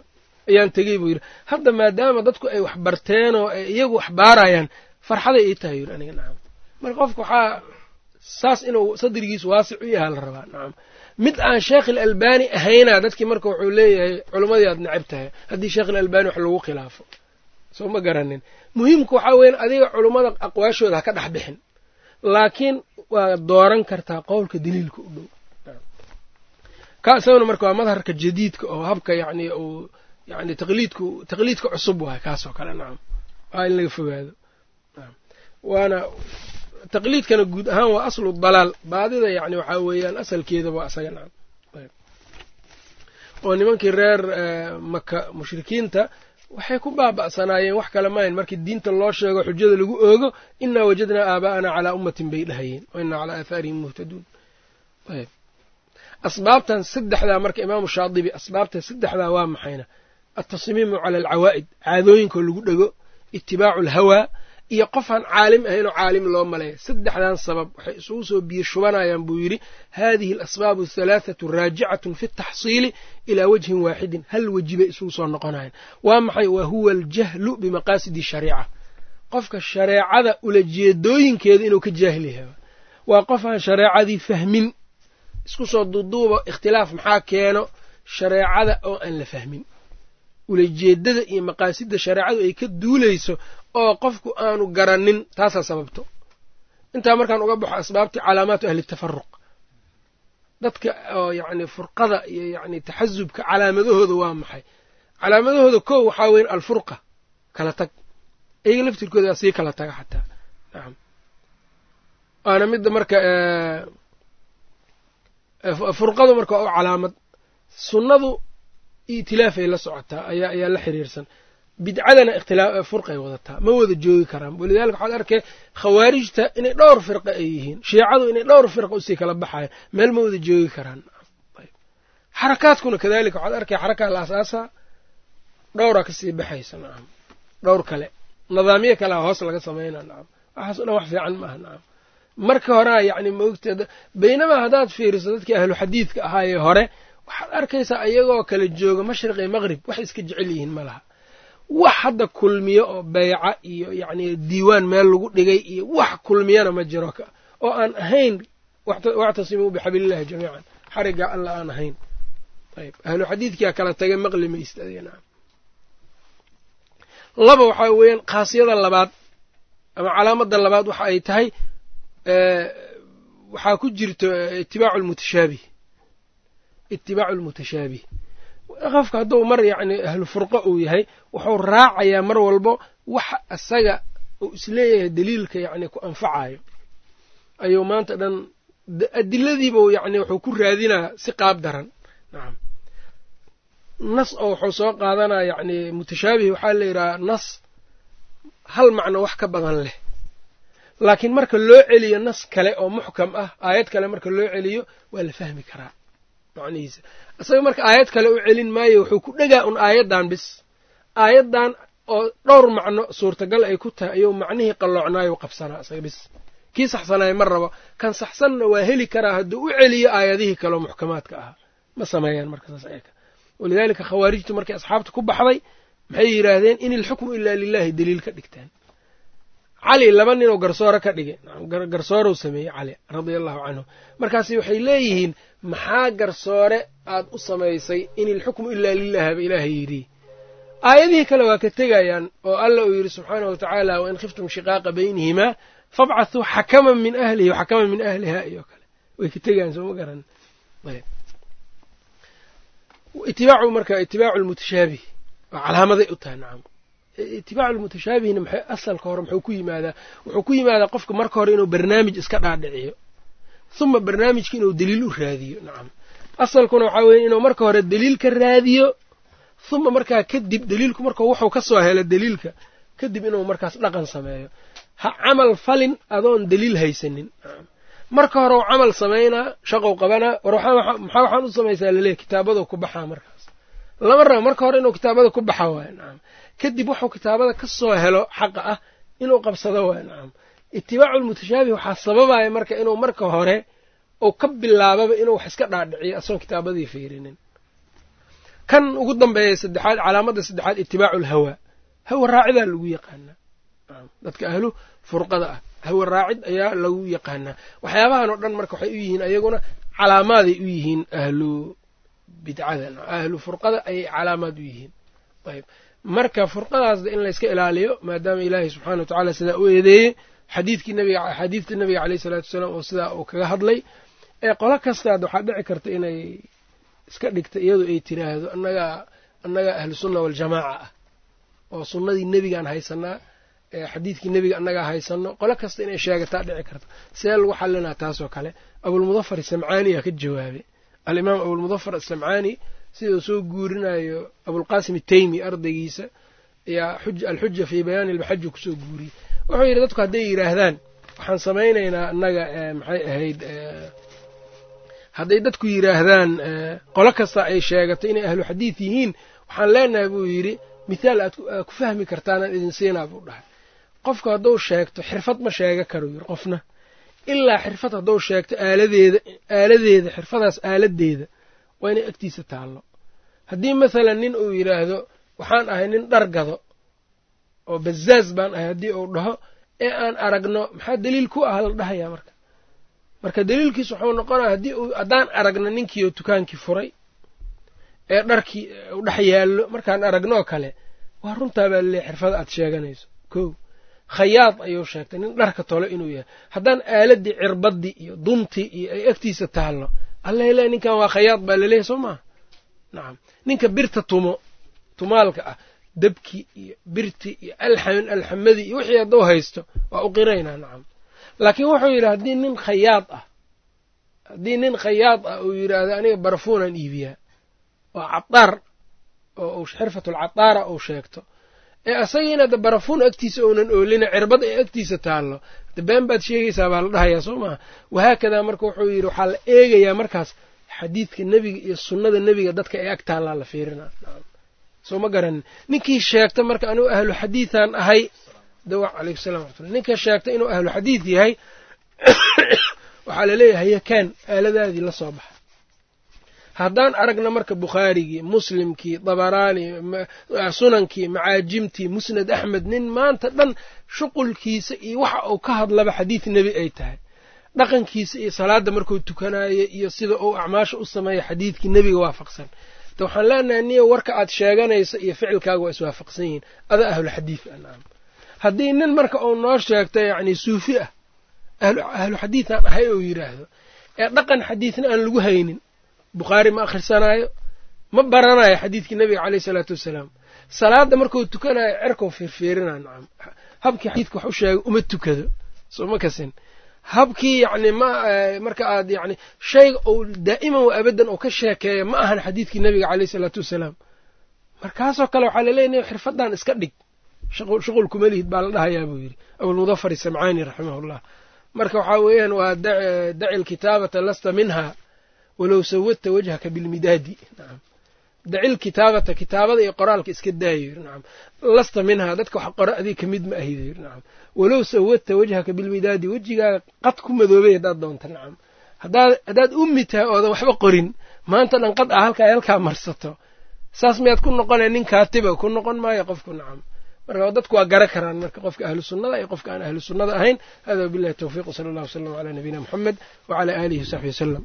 Ayaan tegey buu yidhi hadda maadaama dadku ay wax barteen oo ay iyagu wax baarayaan farxaday ii tahay. Yidhi aniga nacam marka qofka waxaa saas inuu sadrigiisu waasic u yahaa la rabaa nacam mid aan sheekh alalbani ahayna dadkii marka wuxuu leeyahay culimmadii aad necab tahay haddii sheekh alalbani wax lagu khilaafo. Soo ma garanin. Muhiimku waxaa weyan adiga culummada aqwaashooda ha ka dhex bixin. Laakiin waa dooran kartaa qowlka daliilka u dhow ka isaguna marka waa madharka jadiidka oo habka yani uu yani taqliidku taqliidka cusub waay kaasoo kale nacam waa in laga fogaado. Waana taqliidkana guud ahaan waa aslu dalaal. Baadida yani waxaa weeyaan asalkeeda waa isaga nacam oo nimankii reer maka mushrikiinta waxay ku baaba'sanaayeen wax kale maayn markii diinta loo sheego xujada lagu oogo inaa wajadnaa aabaa'ana calaa ummatin bay dhahayeen. Wa inaa calaa aathaarihim muhtaduun ayb asbaabtan saddexdaa marka imaamu shaadibi asbaabta saddexdaa waa maxayna altasmiimu cala alcawaa'id caadooyinkaoo lagu dhego itibaacu alhawaa iyo qofaan caalim ahaynoo caalim loo maleeya saddexdan sabab waxay isugu soo biyo shubanayaan buu yidhi haadihi alasbaabu ahalaathatu raajicatun fi taxsiili ilaa wajhin waaxidin hal weji bay isugu soo noqonayaan waa maxay wa huwa aljahlu bimaqaasidi shariica qofka shareecada ulajeedooyinkeeda inuu ka jaahil yahay waa qof aan shareecadii fahmin isku soo duuduuba ikhtilaaf maxaa keeno? Shareecada oo aan la fahmin. Ulajeedada iyo maqaasidda shareecadu ay ka duulayso oo qofku aanu garanin taasaa sababto. Intaa markaan uga baxo asbaabtii calaamaatu ahli tafaruq dadka oo yacni furqada iyo yacni taxasubka calaamadahooda waa maxay? Calaamadahooda kow waxaa weyn alfurqa. Kala tag. Iyaga laftirkooda sii kala taga xataa. Nacam waana midda marka furqadu marka oo calaamad. Sunnadu itilaafay la socotaa ayaa la xiriirsan. Bidcadana furqay wadataa. Ma wada joogi karaan. Walidalika waxaad arkay khawaarijta inay dhowr firqa ay yihiin. Shiicadu inay dhowr firqa u sii kala baxayan meel ma wada joogi karaan. Xarakaadkuna kadalika waxaad arkay xarakaa la asaasa dhowraa ka sii baxaysa nacam dhowr kale. Nidaamyo kalea hoos laga samayna nacam waxaas o dhan wax fiican maaha nacam marka horea yacni maogteeda baynamaa haddaad fiiriso dadkii ahlu xadiidka ahaayee hore waxaad arkaysaa iyagoo kala jooga mashriq iyo maqrib waxay iska jecel yihiin ma laha. Wax hadda kulmiyo oo beyca iyo yacni diiwaan meel lagu dhigay iyo wax kulmiyana ma jiro oo aan ahayn wactasimuu bixablillahi jamiican xarigga alla aan ahayn. Ayb ahlu xadiidkia kala tagay maqli maysta laba waxaa weeyaan khaasiyada labaad ama calaamada labaad waxa ay tahay waxaa ku jirto itibaacu lmutashaabih itibaacu lmutashaabih qofka hadduu mar yacni ahlu furqo uu yahay wuxuu raacayaa mar walbo waxa isaga uu is leeyahay daliilka yacni ku anfacayo ayuu maanta dhan adiladiiba yacni wuxuu ku raadinaa si qaab daran. Nacam nas oo wuxuu soo qaadanaa yacni mutashaabih waxaa la yidhaha nas hal macno wax ka badan leh laakiin marka loo celiyo nas kale oo muxkam ah aayad kale marka loo celiyo waa la fahmi karaa. Macnihiisa. Isaga marka aayad kale u celin maayo wuxuu ku dhegaa un aayaddan bis. Aayaddan oo dhowr macno suurtagal ay ku tahay ayuu macnihii qalloocnaayo qabsanaa isaga bis. Kii saxsanaayo ma rabo. Kan saxsanna waa heli karaa hadduu u celiyo aayadihii kaleoo muxkamaadka ahaa ma sameeyaan marka saas ayaka walidaalika khawaarijtu markay asxaabta ku baxday maxay yidhaahdeen in ilxukmu ilaa lilahi daliil ka dhigtaan cali laba ninoo garsoore ka dhigay. Garsoorow sameeyey cali radia allahu canhu markaasi waxay leeyihiin maxaa garsoore aad u samaysay in ilxukmu ilaa lilahba ilaahay yidhi? Aayadihii kale waa ka tegayaan oo alla uu yidhi subxaanahu wa tacaala wain khiftum shiqaaqa baynihimaa fabcathuu xakaman min ahlihi waxakaman min ahliha iyo kale. Way ka tegayaan sooma garan? Itibaacu marka itibaacu lmutashaabih waa calaamaday u tahay nacam itibaacu lmutashaabihna maxay asalka hore muxuu ku yimaadaa wuxuu ku yimaadaa qofka marka hore inuu barnaamij iska dhaadhiciyo huma barnaamijka inuu daliil u raadiyo nacam asalkuna waxaa weye inuu marka hore daliil ka raadiyo huma markaa kadib daliilku markuu wuxuu ka soo helo daliilka kadib inuu markaas dhaqan sameeyo ha camal falin adoon daliil haysanin marka hore u camal samaynaa shaqow qabanaa war maxaa waxaan u samaysaa laleeyahy kitaabadu ku baxaa markaas lama rabo marka hore inuu kitaabada ku baxa waay nacam kadib wuxuu kitaabada ka soo helo xaqa ah inuu qabsado waay nacam itibaacu lmutashaabih waxaa sababaya marka inuu marka hore uu ka bilaababa inuu wax iska dhaadhiciyo asoon kitaabadii fiirinin. Kan ugu dambeeya saddexaad calaamadda saddexaad itibaacu lhawaa hawa raacidaa lagu yaqaanaa dadka ahlu furqada ah. Hawa raacid ayaa lagu yaqaanaa waxyaabahan oo dhan marka waxay u yihiin ayaguna calaamaaday u yihiin ahlu bidcada ahlu furqada ayay calaamaad u yihiin. Ayb marka furqadaasda in layska ilaaliyo maadaama ilaahay subxana wa tacaala sidaa u eedeeyey xadiidkii nabiga axaadiidta nabiga caleyh isalaatu wasalaam oo sidaa uu kaga hadlay ee qolo kastaad waxaa dhici karta inay iska dhigta iyadu ay tiraahdo annagaa annagaa ahlu sunna waljamaaca ah oo sunnadii nebigaan haysanaa xadiidkii nebiga annagaa haysano qolo kasta inay sheegataa dhici karta see lagu xalinaa taasoo kale abulmudafar samcaaniyaa ka jawaabay. Alimaam abulmudafar asamcaani sida uu soo guurinayo abulqaasim ateymi ardaygiisa yaa alxuja fii bayaani almaxaji ku soo guuriyey. Wuxuu yidhi dadku hadday yidhaahdaan waxaan samaynaynaa annaga maxay ahayd hadday dadku yidhaahdaan qolo kasta ay sheegato inay ahlu xadiid yihiin waxaan leenahay buu yidhi. Mithaal aad ku fahmi kartaanaan idin siinaa buu dhahay. Qofku hadduu sheegto xirfad ma sheega karo yidhi qofna. Ilaa xirfad hadduu sheegto aaladeeda aaladeeda xirfadaas aaladeeda waa inay agtiisa taallo. Haddii masalan nin uu yidhaahdo waxaan ahay nin dhar gado oo bazaaz baan ahay haddii uu dhaho ee aan aragno maxaa daliil ku ah la dhahayaa marka? Marka daliilkiis wuxuu noqonaya haddii uu haddaan aragno ninkii oo dukaankii furay ee dharkii u dhex yaallo markaan aragnoo kale waa runtaa baa laleeyahy xirfada aad sheeganayso. Kow khayaad ayuu sheegtay nin dharka tolo inuu yahay. Haddaan aaladii cirbaddii iyo duntii iyo ay agtiisa taallo allele ninkan waa khayaad baa laleeyahy soo maaha nacam ninka birta tumo tumaalka ah dabki iyo birti iyo alxamin alxamadii iyo wixii hadduu haysto waa u qiraynaa nacam laakiin wuxuu yidhi haddii nin khayaad ah haddii nin khayaad ah uu yidhaahdo aniga barafuunaan iibiyaa. Waa cadaar oo xirfatulcadaara uu sheegto ee asagiina de barafuun agtiisa uunan oolina cirbad ay agtiisa taallo. Been baad sheegaysaa baa la dhahayaa soo maha wahaakadaa marka wuxuu yidhi waxaa la eegayaa markaas xadiidka nebiga iyo sunnada nebiga dadka ee ag taallaa la fiirinaa soo ma garanin. Ninkii sheegta marka anuu ahlu xadiidan ahay dawa calaykum salam waxatullah ninka sheegta inuu ahlu xadiid yahay waxaa la leeyahay yakaan aaladaadii la soo baxa haddaan aragna marka bukhaarigii muslimkii dabaraani sunankii macaajimtii musnad axmed nin maanta dhan shuqulkiisa iyo waxa uu ka hadlaba xadiid nebi ay tahay. Dhaqankiisa iyo salaadda markuu tukanayo iyo sida uu acmaasha u sameeya xadiidkii nebiga waafaqsan. Te waxaan leenahay niyo warka aad sheeganayso iyo ficilkaaga waa iswaafaqsan yihiin. Adaa ahlu xadiid anam haddii nin marka uu noo sheegto yacni suufi ah ahlu xadiidaan ahay uu yidhaahdo ee dhaqan xadiidna aan lagu haynin bukhaari ma akhrisanaayo ma baranayo xadiidkii nebiga caleyh isalaatu wassalaam salaadda markuu tukanayo cerkau fiirfiirinaa nacam. Habkii xadiidka wax sheegay uma tukado. Soo ma kasin. Habkii yacni ma marka aad yacni shayga uu daa'iman wa abadan oo ka sheekeeya ma ahan xadiidkii nebiga caleyh isalaatu wassalaam markaasoo kale waxaa laleeyahy xirfadan iska dhig. Shuqul kuma lihid baa la dhahayaa buu yidhi. Abulmudafar isamcaani raximahullah. Marka waxaa weeyaan waa daci lkitaabata lasta minha walow sawadta wajhaka bilmidaadi nacam daci lkitaabata kitaabada iyo qoraalka iska daayo lasta minhaa dadka wax qora adig ka ma ahid walow sawadta wajhaka bilmidaadi wejigaaga qad ku madoobay haddaad doonta nacam haddaad ummi tahay oodan waxba qorin maanta dhan qad ah halkaa halkaa marsato saas miyaad ku noqonaya nin kaatiba ku noqon maayo qofku nacam marka dadku waa gara karaan marka qofka ahlu sunnada iyo qofka aan ahlu sunnada ahayn hada wabillahi tawfiq wsala allah wslam calaa nabiyina muxamed wacalaa aalihi wasaxbi wasalam